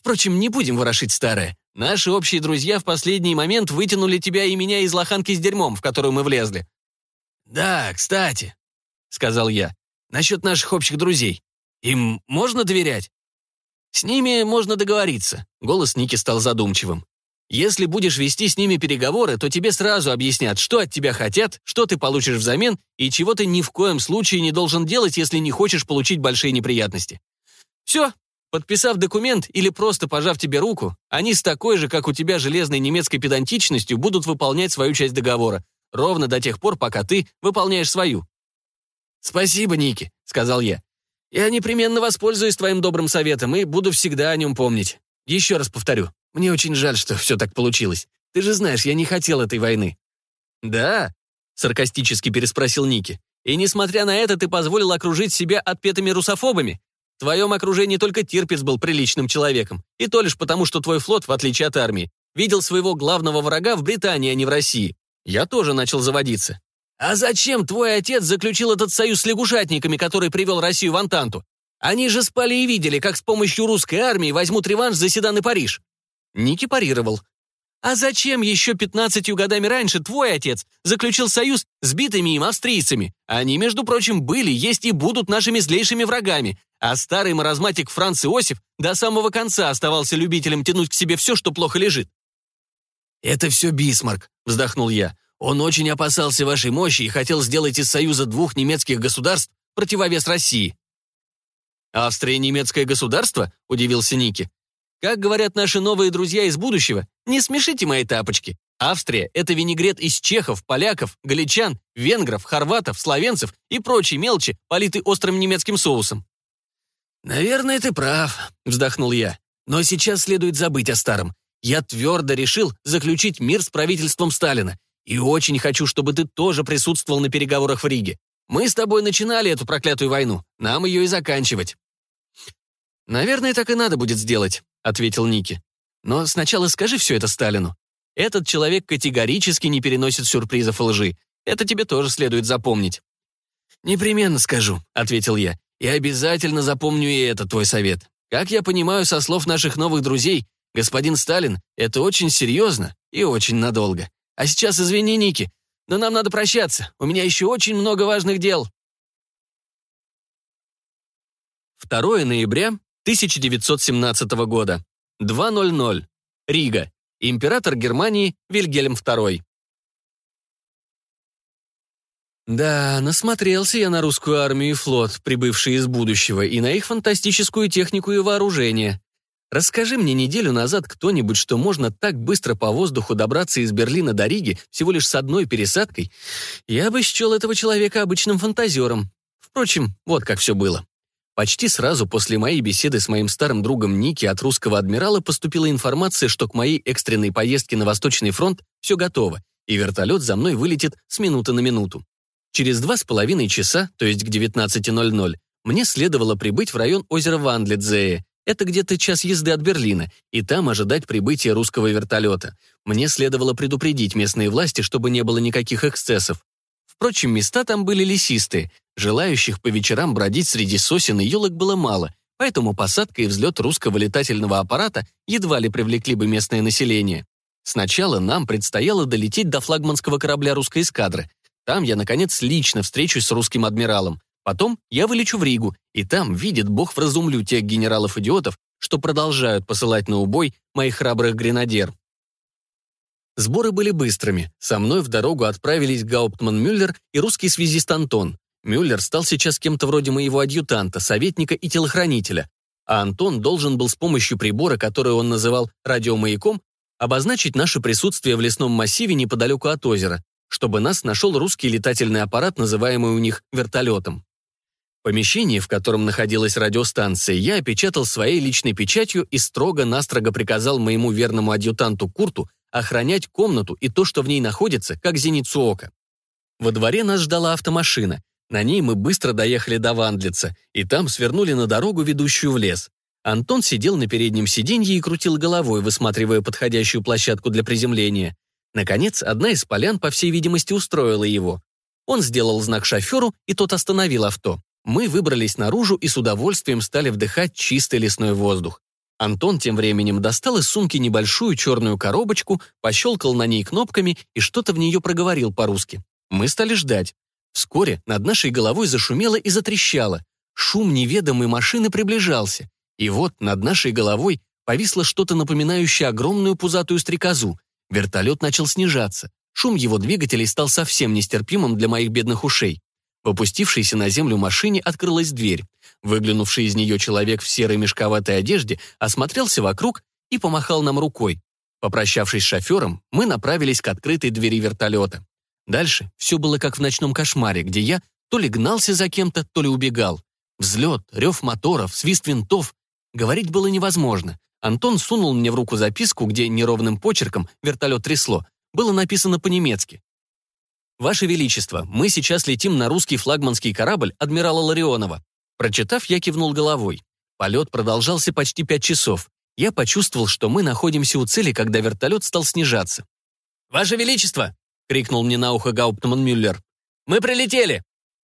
Впрочем, не будем ворошить старое. Наши общие друзья в последний момент вытянули тебя и меня из лоханки с дерьмом, в которую мы влезли. «Да, кстати», — сказал я, — «насчет наших общих друзей. Им можно доверять?» «С ними можно договориться», — голос Ники стал задумчивым. «Если будешь вести с ними переговоры, то тебе сразу объяснят, что от тебя хотят, что ты получишь взамен и чего ты ни в коем случае не должен делать, если не хочешь получить большие неприятности. Все, Подписав документ или просто пожав тебе руку, они с такой же, как у тебя, железной немецкой педантичностью будут выполнять свою часть договора, ровно до тех пор, пока ты выполняешь свою. «Спасибо, Ники», — сказал я. Я непременно воспользуюсь твоим добрым советом и буду всегда о нем помнить. Еще раз повторю, мне очень жаль, что все так получилось. Ты же знаешь, я не хотел этой войны». «Да?» — саркастически переспросил Ники. «И несмотря на это, ты позволил окружить себя отпетыми русофобами? В твоем окружении только Тирпиц был приличным человеком. И то лишь потому, что твой флот, в отличие от армии, видел своего главного врага в Британии, а не в России. Я тоже начал заводиться. А зачем твой отец заключил этот союз с лягушатниками, который привел Россию в Антанту? Они же спали и видели, как с помощью русской армии возьмут реванш за Седан и Париж. Ники парировал. А зачем еще пятнадцатью годами раньше твой отец заключил союз с битыми им австрийцами? Они, между прочим, были, есть и будут нашими злейшими врагами. А старый маразматик Франц Иосиф до самого конца оставался любителем тянуть к себе все, что плохо лежит. «Это все Бисмарк», — вздохнул я. Он очень опасался вашей мощи и хотел сделать из союза двух немецких государств противовес России». «Австрия немецкое государство?» – удивился Ники. «Как говорят наши новые друзья из будущего, не смешите мои тапочки. Австрия – это винегрет из чехов, поляков, галичан, венгров, хорватов, словенцев и прочей мелочи, политый острым немецким соусом». «Наверное, ты прав», – вздохнул я. «Но сейчас следует забыть о старом. Я твердо решил заключить мир с правительством Сталина. И очень хочу, чтобы ты тоже присутствовал на переговорах в Риге. Мы с тобой начинали эту проклятую войну. Нам ее и заканчивать». «Наверное, так и надо будет сделать», — ответил Ники. «Но сначала скажи все это Сталину. Этот человек категорически не переносит сюрпризов и лжи. Это тебе тоже следует запомнить». «Непременно скажу», — ответил я. «И обязательно запомню и это твой совет. Как я понимаю со слов наших новых друзей, господин Сталин, это очень серьезно и очень надолго. А сейчас извини, Ники, но нам надо прощаться. У меня еще очень много важных дел. 2 ноября 1917 года. 2.00. Рига. Император Германии Вильгельм II. Да, насмотрелся я на русскую армию и флот, прибывшие из будущего, и на их фантастическую технику и вооружение. Расскажи мне неделю назад кто-нибудь, что можно так быстро по воздуху добраться из Берлина до Риги всего лишь с одной пересадкой, я бы счел этого человека обычным фантазером. Впрочем, вот как все было. Почти сразу после моей беседы с моим старым другом Ники от русского адмирала поступила информация, что к моей экстренной поездке на Восточный фронт все готово, и вертолет за мной вылетит с минуты на минуту. Через два с половиной часа, то есть к 19.00, Мне следовало прибыть в район озера Вандлетзее, это где-то час езды от Берлина, и там ожидать прибытия русского вертолета. Мне следовало предупредить местные власти, чтобы не было никаких эксцессов. Впрочем, места там были лесистые. Желающих по вечерам бродить среди сосен и елок было мало, поэтому посадка и взлет русского летательного аппарата едва ли привлекли бы местное население. Сначала нам предстояло долететь до флагманского корабля русской эскадры. Там я, наконец, лично встречусь с русским адмиралом. Потом я вылечу в Ригу, и там, видит бог, вразумлю тех генералов-идиотов, что продолжают посылать на убой моих храбрых гренадер. Сборы были быстрыми. Со мной в дорогу отправились Гауптман Мюллер и русский связист Антон. Мюллер стал сейчас кем-то вроде моего адъютанта, советника и телохранителя, а Антон должен был с помощью прибора, который он называл радиомаяком, обозначить наше присутствие в лесном массиве неподалеку от озера, чтобы нас нашел русский летательный аппарат, называемый у них вертолетом. Помещение, в котором находилась радиостанция, я опечатал своей личной печатью и строго-настрого приказал моему верному адъютанту Курту охранять комнату и то, что в ней находится, как зеницу ока. Во дворе нас ждала автомашина. На ней мы быстро доехали до Вандлица, и там свернули на дорогу, ведущую в лес. Антон сидел на переднем сиденье и крутил головой, высматривая подходящую площадку для приземления. Наконец, одна из полян, по всей видимости, устроила его. Он сделал знак шоферу, и тот остановил авто. Мы выбрались наружу и с удовольствием стали вдыхать чистый лесной воздух. Антон тем временем достал из сумки небольшую черную коробочку, пощелкал на ней кнопками и что-то в нее проговорил по-русски. Мы стали ждать. Вскоре над нашей головой зашумело и затрещало. Шум неведомой машины приближался. И вот над нашей головой повисло что-то напоминающее огромную пузатую стрекозу. Вертолет начал снижаться. Шум его двигателей стал совсем нестерпимым для моих бедных ушей. В опустившейся на землю машине открылась дверь. Выглянувший из нее человек в серой мешковатой одежде осмотрелся вокруг и помахал нам рукой. Попрощавшись с шофером, мы направились к открытой двери вертолета. Дальше все было как в ночном кошмаре, где я то ли гнался за кем-то, то ли убегал. Взлет, рев моторов, свист винтов. Говорить было невозможно. Антон сунул мне в руку записку, где неровным почерком вертолет трясло. Было написано по-немецки. «Ваше Величество, мы сейчас летим на русский флагманский корабль адмирала Ларионова». Прочитав, я кивнул головой. Полет продолжался почти пять часов. Я почувствовал, что мы находимся у цели, когда вертолет стал снижаться. «Ваше Величество!» — крикнул мне на ухо Гауптман Мюллер. «Мы прилетели!»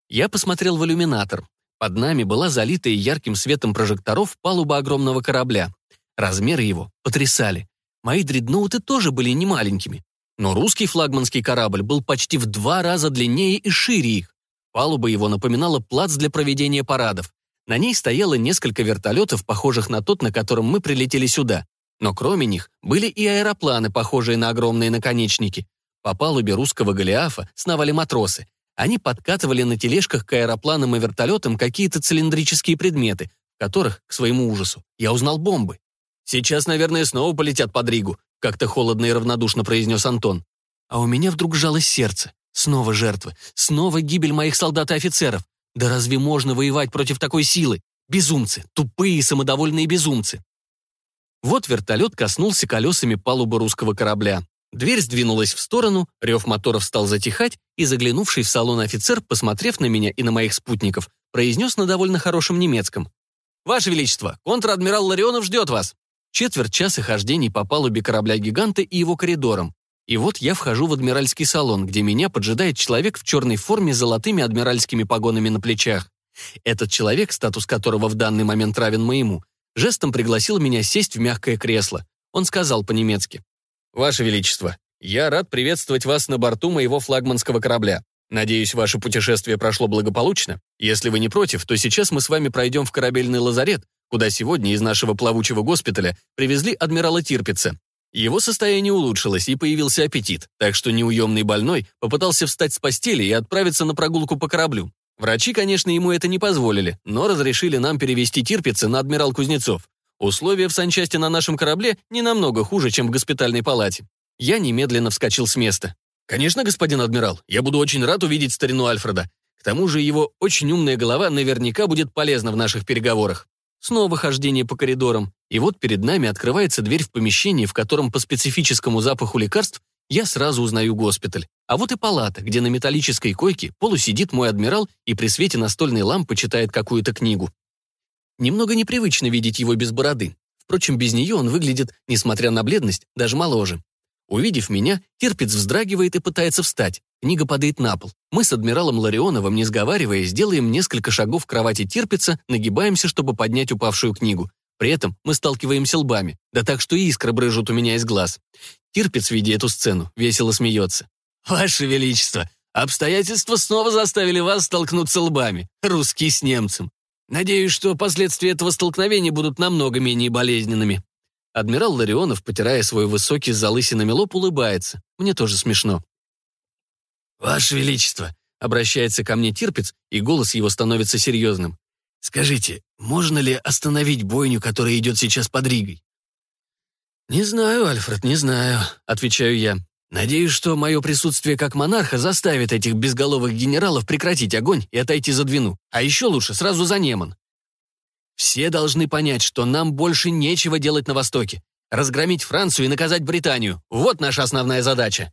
Я посмотрел в иллюминатор. Под нами была залитая ярким светом прожекторов палуба огромного корабля. Размеры его потрясали. Мои дредноуты тоже были немаленькими. Но русский флагманский корабль был почти в два раза длиннее и шире их. Палуба его напоминала плац для проведения парадов. На ней стояло несколько вертолетов, похожих на тот, на котором мы прилетели сюда. Но кроме них были и аэропланы, похожие на огромные наконечники. По палубе русского Голиафа сновали матросы. Они подкатывали на тележках к аэропланам и вертолетам какие-то цилиндрические предметы, которых, к своему ужасу, я узнал бомбы. Сейчас, наверное, снова полетят под Ригу, как-то холодно и равнодушно произнес Антон. А у меня вдруг сжалось сердце. Снова жертвы. Снова гибель моих солдат и офицеров. Да разве можно воевать против такой силы? Безумцы. Тупые самодовольные безумцы. Вот вертолет коснулся колесами палубы русского корабля. Дверь сдвинулась в сторону, рев моторов стал затихать, и заглянувший в салон офицер, посмотрев на меня и на моих спутников, произнес на довольно хорошем немецком. «Ваше Величество, контр-адмирал Ларионов ждет вас!» Четверть часа хождений по палубе корабля-гиганта и его коридорам. И вот я вхожу в адмиральский салон, где меня поджидает человек в черной форме с золотыми адмиральскими погонами на плечах. Этот человек, статус которого в данный момент равен моему, жестом пригласил меня сесть в мягкое кресло. Он сказал по-немецки. «Ваше Величество, я рад приветствовать вас на борту моего флагманского корабля. Надеюсь, ваше путешествие прошло благополучно. Если вы не против, то сейчас мы с вами пройдем в корабельный лазарет, куда сегодня из нашего плавучего госпиталя привезли адмирала Тирпица. Его состояние улучшилось, и появился аппетит, так что неуемный больной попытался встать с постели и отправиться на прогулку по кораблю. Врачи, конечно, ему это не позволили, но разрешили нам перевести Тирпица на адмирал Кузнецов. Условия в санчасти на нашем корабле не намного хуже, чем в госпитальной палате. Я немедленно вскочил с места. «Конечно, господин адмирал, я буду очень рад увидеть старину Альфреда. К тому же его очень умная голова наверняка будет полезна в наших переговорах». Снова хождение по коридорам, и вот перед нами открывается дверь в помещении, в котором по специфическому запаху лекарств Я сразу узнаю госпиталь. А вот и палата, где на металлической койке полусидит мой адмирал и при свете настольной лампы читает какую-то книгу. Немного непривычно видеть его без бороды. Впрочем, без нее он выглядит, несмотря на бледность, даже моложе. Увидев меня, Тирпиц вздрагивает и пытается встать. Книга падает на пол. Мы с адмиралом Ларионовым, не сговариваясь, делаем несколько шагов к кровати Тирпица, нагибаемся, чтобы поднять упавшую книгу. При этом мы сталкиваемся лбами, да так, что искры брыжут у меня из глаз. Тирпиц, видя эту сцену, весело смеется. «Ваше Величество, обстоятельства снова заставили вас столкнуться лбами, русский с немцем. Надеюсь, что последствия этого столкновения будут намного менее болезненными». Адмирал Ларионов, потирая свой высокий залысинами лоб, улыбается. Мне тоже смешно. «Ваше Величество», — обращается ко мне Тирпиц, и голос его становится серьезным. «Скажите, можно ли остановить бойню, которая идет сейчас под Ригой?» «Не знаю, Альфред, не знаю», — отвечаю я. «Надеюсь, что мое присутствие как монарха заставит этих безголовых генералов прекратить огонь и отойти за Двину. А еще лучше сразу за Неман. Все должны понять, что нам больше нечего делать на Востоке. Разгромить Францию и наказать Британию. Вот наша основная задача».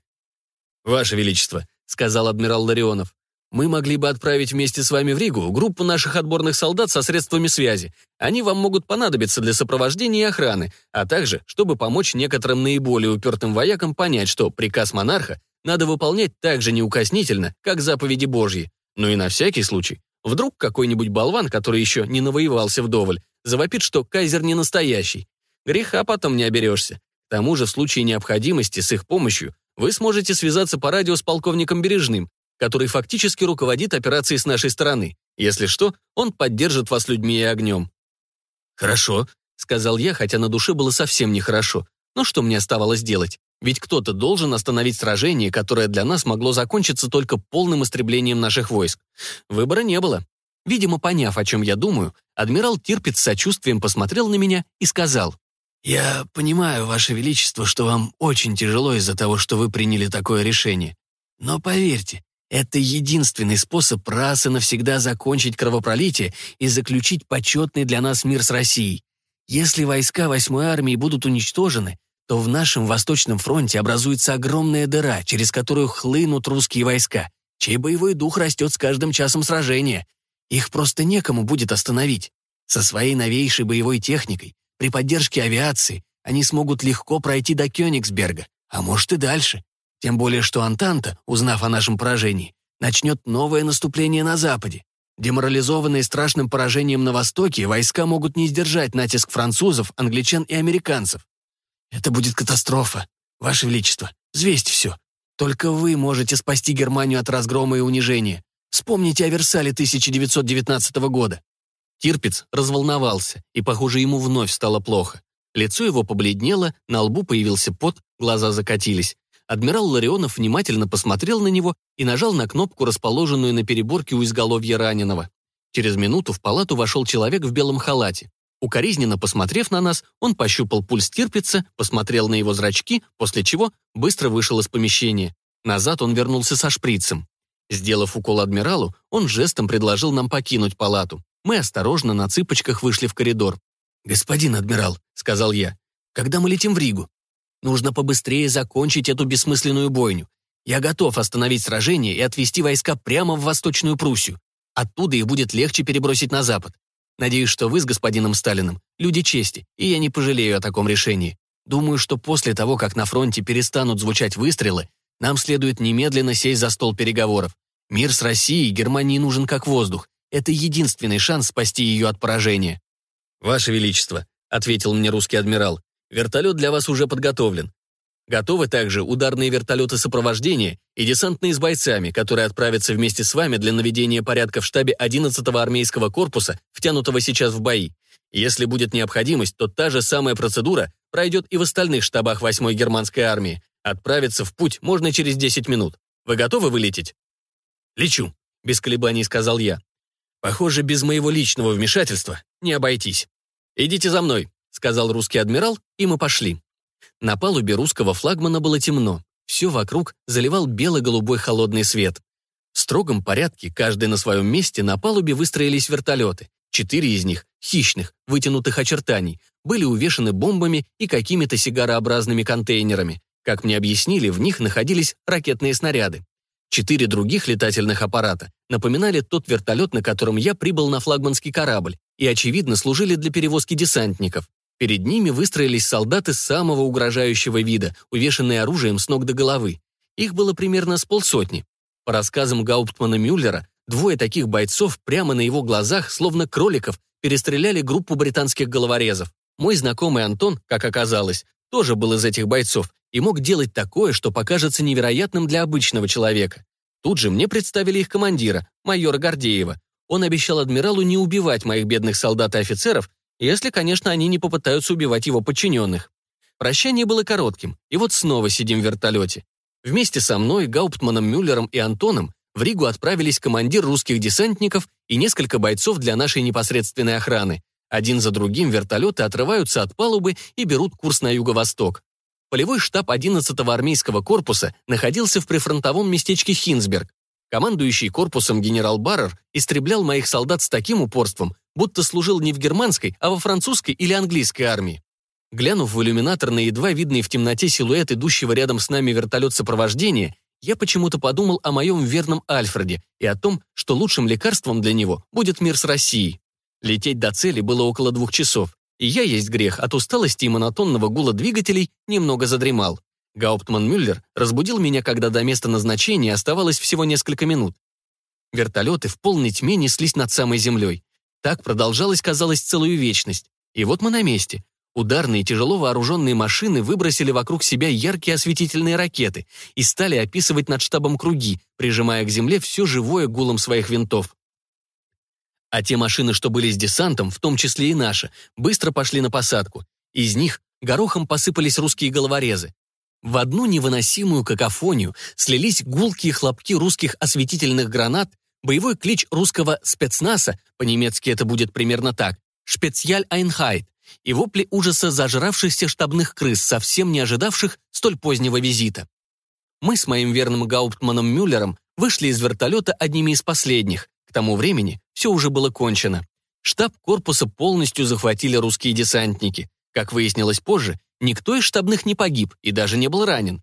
«Ваше Величество», — сказал адмирал Ларионов, мы могли бы отправить вместе с вами в Ригу группу наших отборных солдат со средствами связи. Они вам могут понадобиться для сопровождения и охраны, а также, чтобы помочь некоторым наиболее упертым воякам понять, что приказ монарха надо выполнять так же неукоснительно, как заповеди Божьи. Ну и на всякий случай. Вдруг какой-нибудь болван, который еще не навоевался вдоволь, завопит, что кайзер не настоящий. Греха потом не оберешься. К тому же в случае необходимости с их помощью вы сможете связаться по радио с полковником Бережным, который фактически руководит операцией с нашей стороны. Если что, он поддержит вас людьми и огнем». «Хорошо», — сказал я, хотя на душе было совсем нехорошо. Но что мне оставалось делать? Ведь кто-то должен остановить сражение, которое для нас могло закончиться только полным истреблением наших войск. Выбора не было. Видимо, поняв, о чем я думаю, адмирал Тирпиц с сочувствием посмотрел на меня и сказал, «Я понимаю, Ваше Величество, что вам очень тяжело из-за того, что вы приняли такое решение. Но поверьте, это единственный способ раз и навсегда закончить кровопролитие и заключить почетный для нас мир с Россией. Если войска 8-й армии будут уничтожены, то в нашем Восточном фронте образуется огромная дыра, через которую хлынут русские войска, чей боевой дух растет с каждым часом сражения. Их просто некому будет остановить. Со своей новейшей боевой техникой, при поддержке авиации, они смогут легко пройти до Кёнигсберга, а может и дальше. Тем более, что Антанта, узнав о нашем поражении, начнет новое наступление на Западе. Деморализованные страшным поражением на Востоке, войска могут не сдержать натиск французов, англичан и американцев. Это будет катастрофа. Ваше Величество, взвесьте все. Только вы можете спасти Германию от разгрома и унижения. Вспомните о Версале 1919 года. Тирпиц разволновался, и, похоже, ему вновь стало плохо. Лицо его побледнело, на лбу появился пот, глаза закатились. Адмирал Ларионов внимательно посмотрел на него и нажал на кнопку, расположенную на переборке у изголовья раненого. Через минуту в палату вошел человек в белом халате. Укоризненно посмотрев на нас, он пощупал пульс Тирпица, посмотрел на его зрачки, после чего быстро вышел из помещения. Назад он вернулся со шприцем. Сделав укол адмиралу, он жестом предложил нам покинуть палату. Мы осторожно на цыпочках вышли в коридор. «Господин адмирал», — сказал я, — «когда мы летим в Ригу?» Нужно побыстрее закончить эту бессмысленную бойню. Я готов остановить сражение и отвести войска прямо в Восточную Пруссию. Оттуда их будет легче перебросить на Запад. Надеюсь, что вы с господином Сталиным люди чести, и я не пожалею о таком решении. Думаю, что после того, как на фронте перестанут звучать выстрелы, нам следует немедленно сесть за стол переговоров. Мир с Россией Германии нужен как воздух. Это единственный шанс спасти ее от поражения. «Ваше Величество», — ответил мне русский адмирал, Вертолет для вас уже подготовлен. Готовы также ударные вертолеты сопровождения и десантные с бойцами, которые отправятся вместе с вами для наведения порядка в штабе 11-го армейского корпуса, втянутого сейчас в бои. Если будет необходимость, то та же самая процедура пройдет и в остальных штабах 8-й германской армии. Отправиться в путь можно через 10 минут. Вы готовы вылететь? «Лечу», — без колебаний сказал я. «Похоже, без моего личного вмешательства не обойтись. Идите за мной» сказал русский адмирал, и мы пошли. На палубе русского флагмана было темно. Все вокруг заливал бело-голубой холодный свет. В строгом порядке, каждый на своем месте, на палубе выстроились вертолеты. Четыре из них, хищных, вытянутых очертаний, были увешаны бомбами и какими-то сигарообразными контейнерами. Как мне объяснили, в них находились ракетные снаряды. Четыре других летательных аппарата напоминали тот вертолет, на котором я прибыл на флагманский корабль, и, очевидно, служили для перевозки десантников. Перед ними выстроились солдаты самого угрожающего вида, увешанные оружием с ног до головы. Их было примерно с полсотни. По рассказам Гауптмана Мюллера, двое таких бойцов прямо на его глазах, словно кроликов, перестреляли группу британских головорезов. Мой знакомый Антон, как оказалось, тоже был из этих бойцов и мог делать такое, что покажется невероятным для обычного человека. Тут же мне представили их командира, майора Гордеева. Он обещал адмиралу не убивать моих бедных солдат и офицеров, если, конечно, они не попытаются убивать его подчиненных. Прощание было коротким, и вот снова сидим в вертолете. Вместе со мной, Гауптманом Мюллером и Антоном в Ригу отправились командир русских десантников и несколько бойцов для нашей непосредственной охраны. Один за другим вертолеты отрываются от палубы и берут курс на юго-восток. Полевой штаб 11-го армейского корпуса находился в прифронтовом местечке Хинсберг. Командующий корпусом генерал Баррер истреблял моих солдат с таким упорством, будто служил не в германской, а во французской или английской армии. Глянув в иллюминатор на едва видный в темноте силуэт идущего рядом с нами вертолет сопровождения, я почему-то подумал о моем верном Альфреде и о том, что лучшим лекарством для него будет мир с Россией. Лететь до цели было около двух часов, и я есть грех от усталости и монотонного гула двигателей немного задремал. Гауптман Мюллер разбудил меня, когда до места назначения оставалось всего несколько минут. Вертолеты в полной тьме неслись над самой землей. Так продолжалось, казалось, целую вечность. И вот мы на месте. Ударные тяжело вооруженные машины выбросили вокруг себя яркие осветительные ракеты и стали описывать над штабом круги, прижимая к земле все живое гулом своих винтов. А те машины, что были с десантом, в том числе и наши, быстро пошли на посадку. Из них горохом посыпались русские головорезы. В одну невыносимую какофонию слились гулкие хлопки русских осветительных гранат, боевой клич русского спецназа, по-немецки это будет примерно так, «Шпециаль Айнхайт», и вопли ужаса зажравшихся штабных крыс, совсем не ожидавших столь позднего визита. Мы с моим верным Гауптманом Мюллером вышли из вертолета одними из последних. К тому времени все уже было кончено. Штаб корпуса полностью захватили русские десантники. Как выяснилось позже, никто из штабных не погиб и даже не был ранен.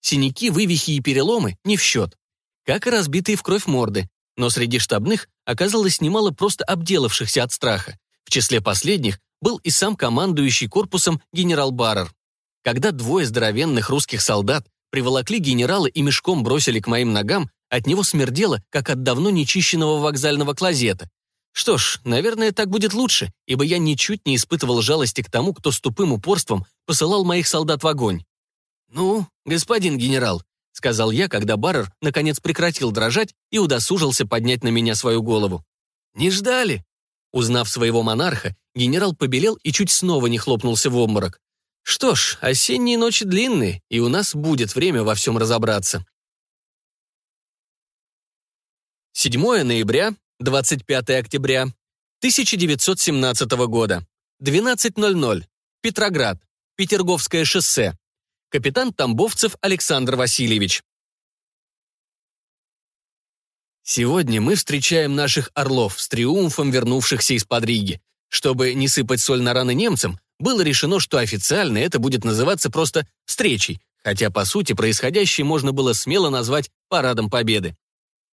Синяки, вывихи и переломы не в счет. Как и разбитые в кровь морды. Но среди штабных оказалось немало просто обделавшихся от страха. В числе последних был и сам командующий корпусом генерал Баррер. Когда двое здоровенных русских солдат приволокли генерала и мешком бросили к моим ногам, от него смердело, как от давно нечищенного вокзального клозета. Что ж, наверное, так будет лучше, ибо я ничуть не испытывал жалости к тому, кто с тупым упорством посылал моих солдат в огонь. «Ну, господин генерал», — сказал я, когда Баррер наконец прекратил дрожать и удосужился поднять на меня свою голову. «Не ждали?» Узнав своего монарха, генерал побелел и чуть снова не хлопнулся в обморок. «Что ж, осенние ночи длинные, и у нас будет время во всем разобраться». 7 ноября, 25 октября 1917 года. 12.00. Петроград. Петерговское шоссе. Капитан Тамбовцев Александр Васильевич. Сегодня мы встречаем наших орлов с триумфом вернувшихся из-под Риги. Чтобы не сыпать соль на раны немцам, было решено, что официально это будет называться просто «встречей», хотя, по сути, происходящее можно было смело назвать «парадом победы».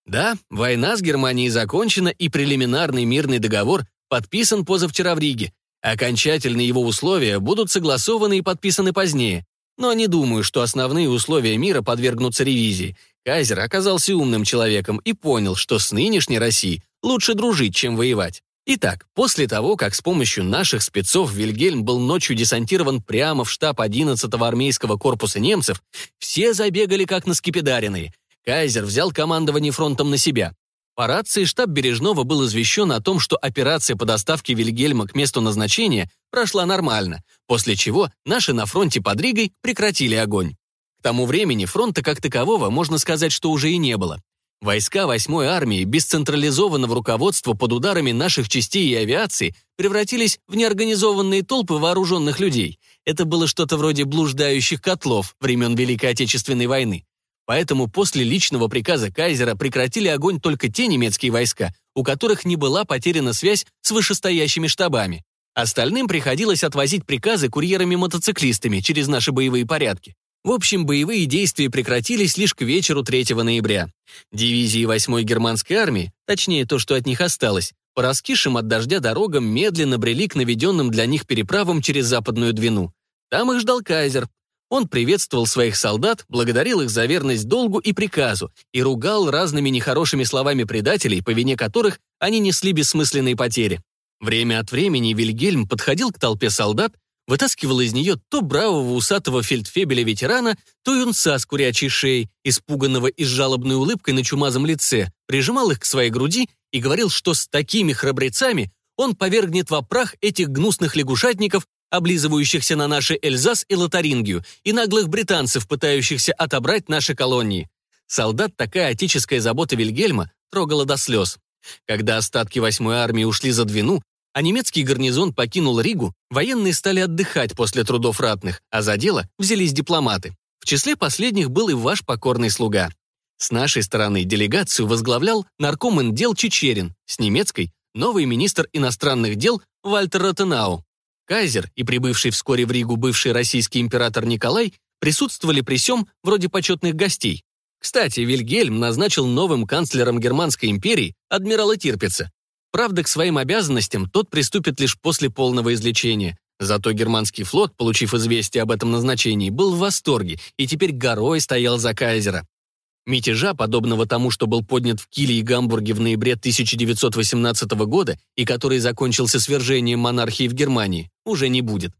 Да, война с Германией закончена, и прелиминарный мирный договор подписан позавчера в Риге. Окончательные его условия будут согласованы и подписаны позднее. Но не думаю, что основные условия мира подвергнутся ревизии. Кайзер оказался умным человеком и понял, что с нынешней Россией лучше дружить, чем воевать. Итак, после того, как с помощью наших спецов Вильгельм был ночью десантирован прямо в штаб 11-го армейского корпуса немцев, все забегали как на скипидаренные. Кайзер взял командование фронтом на себя. По рации штаб Бережного был извещен о том, что операция по доставке Вильгельма к месту назначения прошла нормально, после чего наши на фронте под Ригой прекратили огонь. К тому времени фронта как такового, можно сказать, что уже и не было. Войска 8-й армии без централизованного руководства под ударами наших частей и авиации превратились в неорганизованные толпы вооруженных людей. Это было что-то вроде блуждающих котлов времен Великой Отечественной войны. Поэтому после личного приказа кайзера прекратили огонь только те немецкие войска, у которых не была потеряна связь с вышестоящими штабами. Остальным приходилось отвозить приказы курьерами-мотоциклистами через наши боевые порядки. В общем, боевые действия прекратились лишь к вечеру 3 ноября. Дивизии 8-й германской армии, точнее то, что от них осталось, по раскисшим от дождя дорогам медленно брели к наведенным для них переправам через Западную Двину. Там их ждал кайзер. Он приветствовал своих солдат, благодарил их за верность долгу и приказу и ругал разными нехорошими словами предателей, по вине которых они несли бессмысленные потери. Время от времени Вильгельм подходил к толпе солдат, вытаскивал из нее то бравого усатого фельдфебеля-ветерана, то юнца с курячей шеей, испуганного и с жалобной улыбкой на чумазом лице, прижимал их к своей груди и говорил, что с такими храбрецами он повергнет во прах этих гнусных лягушатников, облизывающихся на наши Эльзас и Лотарингию, и наглых британцев, пытающихся отобрать наши колонии. Солдат такая отеческая забота Вильгельма трогала до слез. Когда остатки 8-й армии ушли за Двину, а немецкий гарнизон покинул Ригу, военные стали отдыхать после трудов ратных, а за дело взялись дипломаты. В числе последних был и ваш покорный слуга. С нашей стороны делегацию возглавлял наркомен дел Чечерин, с немецкой – новый министр иностранных дел Вальтер Ротенау. Кайзер и прибывший вскоре в Ригу бывший российский император Николай присутствовали при сём вроде почетных гостей. Кстати, Вильгельм назначил новым канцлером Германской империи адмирала Тирпица. Правда, к своим обязанностям тот приступит лишь после полного излечения. Зато германский флот, получив известие об этом назначении, был в восторге и теперь горой стоял за кайзера. Мятежа, подобного тому, что был поднят в Киле и Гамбурге в ноябре 1918 года и который закончился свержением монархии в Германии, уже не будет.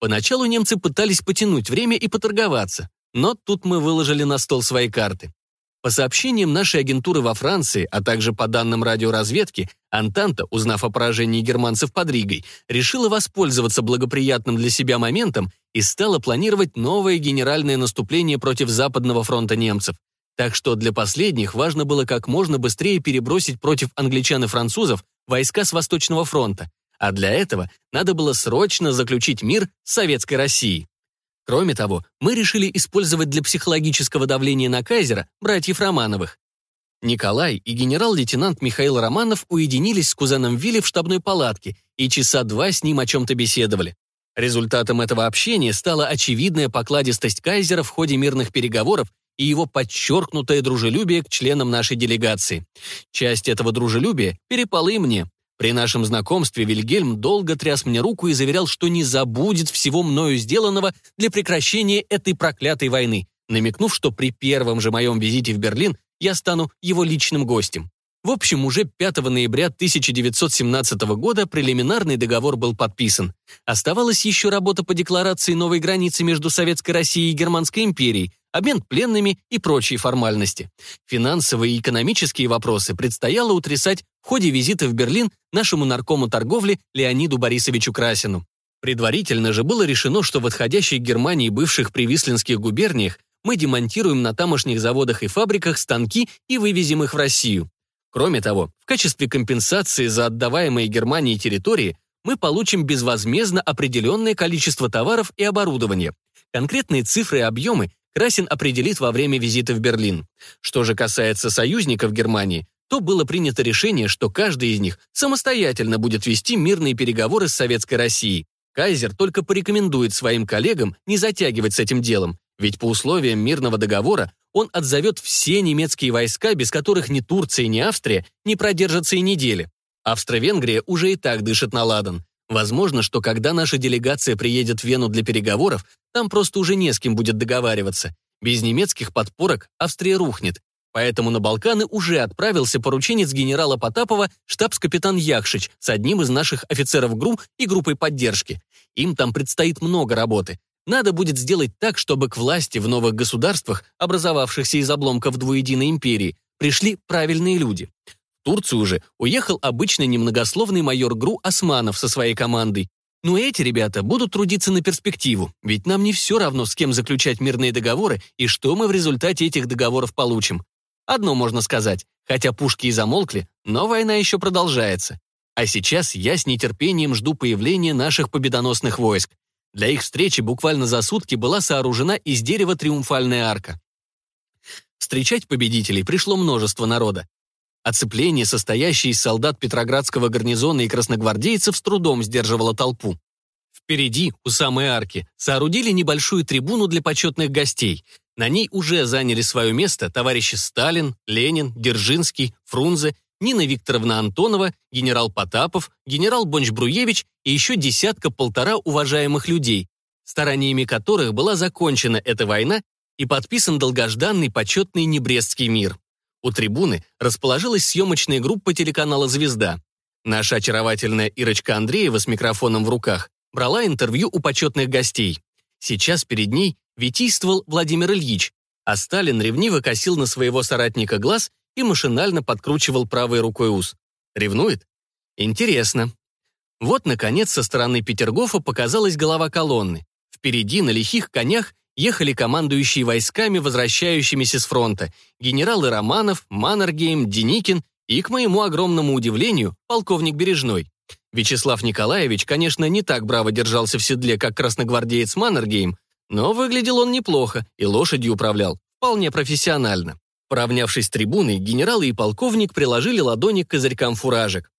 Поначалу немцы пытались потянуть время и поторговаться, но тут мы выложили на стол свои карты. По сообщениям нашей агентуры во Франции, а также по данным радиоразведки, Антанта, узнав о поражении германцев под Ригой, решила воспользоваться благоприятным для себя моментом и стала планировать новое генеральное наступление против Западного фронта немцев. Так что для последних важно было как можно быстрее перебросить против англичан и французов войска с Восточного фронта, а для этого надо было срочно заключить мир с Советской Россией. Кроме того, мы решили использовать для психологического давления на кайзера братьев Романовых. Николай и генерал-лейтенант Михаил Романов уединились с кузеном Вилли в штабной палатке и часа два с ним о чем-то беседовали. Результатом этого общения стала очевидная покладистость кайзера в ходе мирных переговоров и его подчеркнутое дружелюбие к членам нашей делегации. Часть этого дружелюбия перепала мне. При нашем знакомстве Вильгельм долго тряс мне руку и заверял, что не забудет всего мною сделанного для прекращения этой проклятой войны, намекнув, что при первом же моем визите в Берлин я стану его личным гостем. В общем, уже 5 ноября 1917 года прелиминарный договор был подписан. Оставалась еще работа по декларации новой границы между Советской Россией и Германской империей, обмен пленными и прочие формальности. Финансовые и экономические вопросы предстояло утрясать в ходе визита в Берлин нашему наркому торговли Леониду Борисовичу Красину. Предварительно же было решено, что в отходящих Германии бывших привислинских губерниях мы демонтируем на тамошних заводах и фабриках станки и вывезем их в Россию. Кроме того, в качестве компенсации за отдаваемые Германии территории мы получим безвозмездно определенное количество товаров и оборудования. Конкретные цифры и объемы Красин определит во время визита в Берлин. Что же касается союзников Германии, то было принято решение, что каждый из них самостоятельно будет вести мирные переговоры с Советской Россией. Кайзер только порекомендует своим коллегам не затягивать с этим делом, ведь по условиям мирного договора он отзовет все немецкие войска, без которых ни Турция, ни Австрия не продержатся и недели. Австро-Венгрия уже и так дышит на ладан. Возможно, что когда наша делегация приедет в Вену для переговоров, там просто уже не с кем будет договариваться. Без немецких подпорок Австрия рухнет. Поэтому на Балканы уже отправился порученец генерала Потапова штабс-капитан Яхшич с одним из наших офицеров ГРУ и группой поддержки. Им там предстоит много работы. Надо будет сделать так, чтобы к власти в новых государствах, образовавшихся из обломков двуединой империи, пришли правильные люди. Турцию уже уехал обычный немногословный майор ГРУ Османов со своей командой. Но эти ребята будут трудиться на перспективу, ведь нам не все равно, с кем заключать мирные договоры и что мы в результате этих договоров получим. Одно можно сказать, хотя пушки и замолкли, но война еще продолжается. А сейчас я с нетерпением жду появления наших победоносных войск. Для их встречи буквально за сутки была сооружена из дерева триумфальная арка. Встречать победителей пришло множество народа. Оцепление, состоящее из солдат Петроградского гарнизона и красногвардейцев, с трудом сдерживало толпу. Впереди, у самой арки, соорудили небольшую трибуну для почетных гостей. На ней уже заняли свое место товарищи Сталин, Ленин, Дзержинский, Фрунзе, Нина Викторовна Антонова, генерал Потапов, генерал Бонч-Бруевич и еще десятка-полтора уважаемых людей, стараниями которых была закончена эта война и подписан долгожданный почетный не Брестский мир. У трибуны расположилась съемочная группа телеканала «Звезда». Наша очаровательная Ирочка Андреева с микрофоном в руках брала интервью у почетных гостей. Сейчас перед ней витийствовал Владимир Ильич, а Сталин ревниво косил на своего соратника глаз и машинально подкручивал правой рукой ус. Ревнует? Интересно. Вот, наконец, со стороны Петергофа показалась голова колонны. Впереди на лихих конях ехали командующие войсками, возвращающимися с фронта, генералы Романов, Маннергейм, Деникин и, к моему огромному удивлению, полковник Бережной. Вячеслав Николаевич, конечно, не так браво держался в седле, как красногвардеец Маннергейм, но выглядел он неплохо и лошадью управлял, вполне профессионально. Поравнявшись с трибуной, генералы и полковник приложили ладони к козырькам фуражек.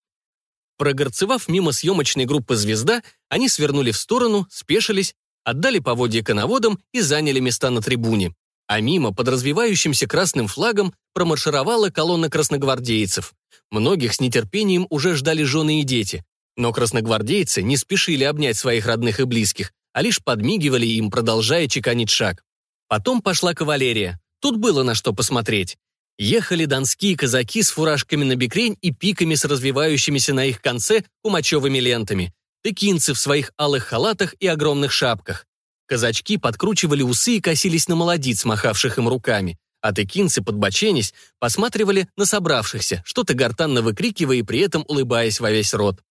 Прогорцевав мимо съемочной группы «Звезда», они свернули в сторону, спешились, отдали поводья коноводам и заняли места на трибуне. А мимо, под развивающимся красным флагом, промаршировала колонна красногвардейцев. Многих с нетерпением уже ждали жены и дети. Но красногвардейцы не спешили обнять своих родных и близких, а лишь подмигивали им, продолжая чеканить шаг. Потом пошла кавалерия. Тут было на что посмотреть. Ехали донские казаки с фуражками на бекрень и пиками с развивающимися на их конце кумачевыми лентами. Тыкинцы в своих алых халатах и огромных шапках. Казачки подкручивали усы и косились на молодиц, махавших им руками. А тыкинцы, подбоченясь, посматривали на собравшихся, что-то гортанно выкрикивая и при этом улыбаясь во весь рот.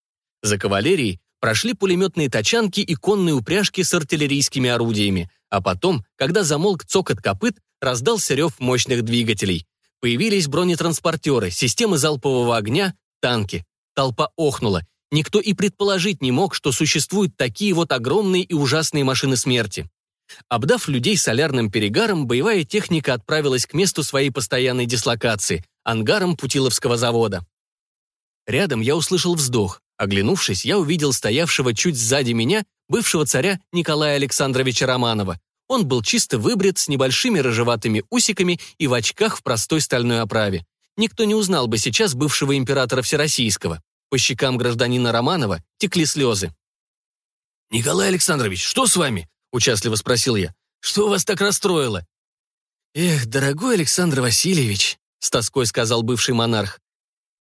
За кавалерией прошли пулеметные тачанки и конные упряжки с артиллерийскими орудиями, а потом, когда замолк цокот копыт, раздался рев мощных двигателей. Появились бронетранспортеры, системы залпового огня, танки. Толпа охнула. Никто и предположить не мог, что существуют такие вот огромные и ужасные машины смерти. Обдав людей солярным перегаром, боевая техника отправилась к месту своей постоянной дислокации – ангарам Путиловского завода. Рядом я услышал вздох. Оглянувшись, я увидел стоявшего чуть сзади меня бывшего царя Николая Александровича Романова. Он был чисто выбрит, с небольшими рыжеватыми усиками и в очках в простой стальной оправе. Никто не узнал бы сейчас бывшего императора Всероссийского. По щекам гражданина Романова текли слезы. «Николай Александрович, что с вами?» – участливо спросил я. «Что вас так расстроило?» «Эх, дорогой Александр Васильевич», – с тоской сказал бывший монарх,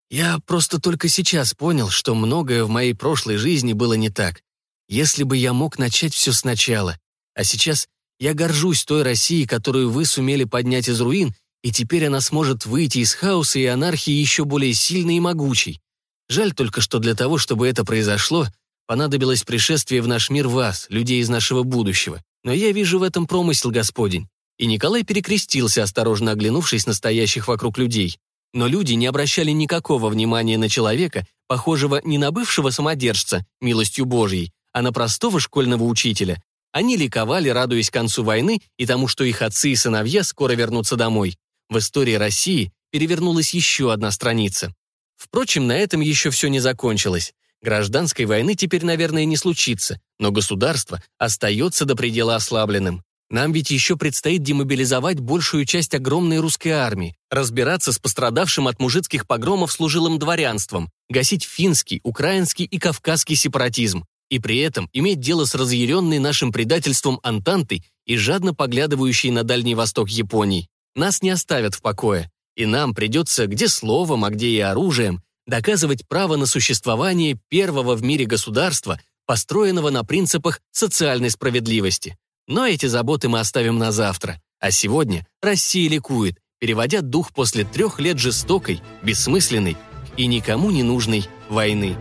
я просто только сейчас понял, что многое в моей прошлой жизни было не так. Если бы я мог начать все сначала. А сейчас я горжусь той Россией, которую вы сумели поднять из руин, и теперь она сможет выйти из хаоса и анархии еще более сильной и могучей. Жаль только, что для того, чтобы это произошло, понадобилось пришествие в наш мир вас, людей из нашего будущего. Но я вижу в этом промысел Господень. И Николай перекрестился, осторожно оглянувшись на стоящих вокруг людей. Но люди не обращали никакого внимания на человека, похожего не на бывшего самодержца, милостью Божьей, а на простого школьного учителя. Они ликовали, радуясь концу войны и тому, что их отцы и сыновья скоро вернутся домой. В истории России перевернулась еще одна страница. Впрочем, на этом еще все не закончилось. Гражданской войны теперь, наверное, не случится, но государство остается до предела ослабленным. Нам ведь еще предстоит демобилизовать большую часть огромной русской армии, разбираться с пострадавшим от мужицких погромов служилым дворянством, гасить финский, украинский и кавказский сепаратизм, и при этом иметь дело с разъяренной нашим предательством Антантой и жадно поглядывающей на Дальний Восток Японии. Нас не оставят в покое, и нам придется где словом, а где и оружием доказывать право на существование первого в мире государства, построенного на принципах социальной справедливости. Но эти заботы мы оставим на завтра. А сегодня Россия ликует, переводя дух после трех лет жестокой, бессмысленной и никому не нужной войны.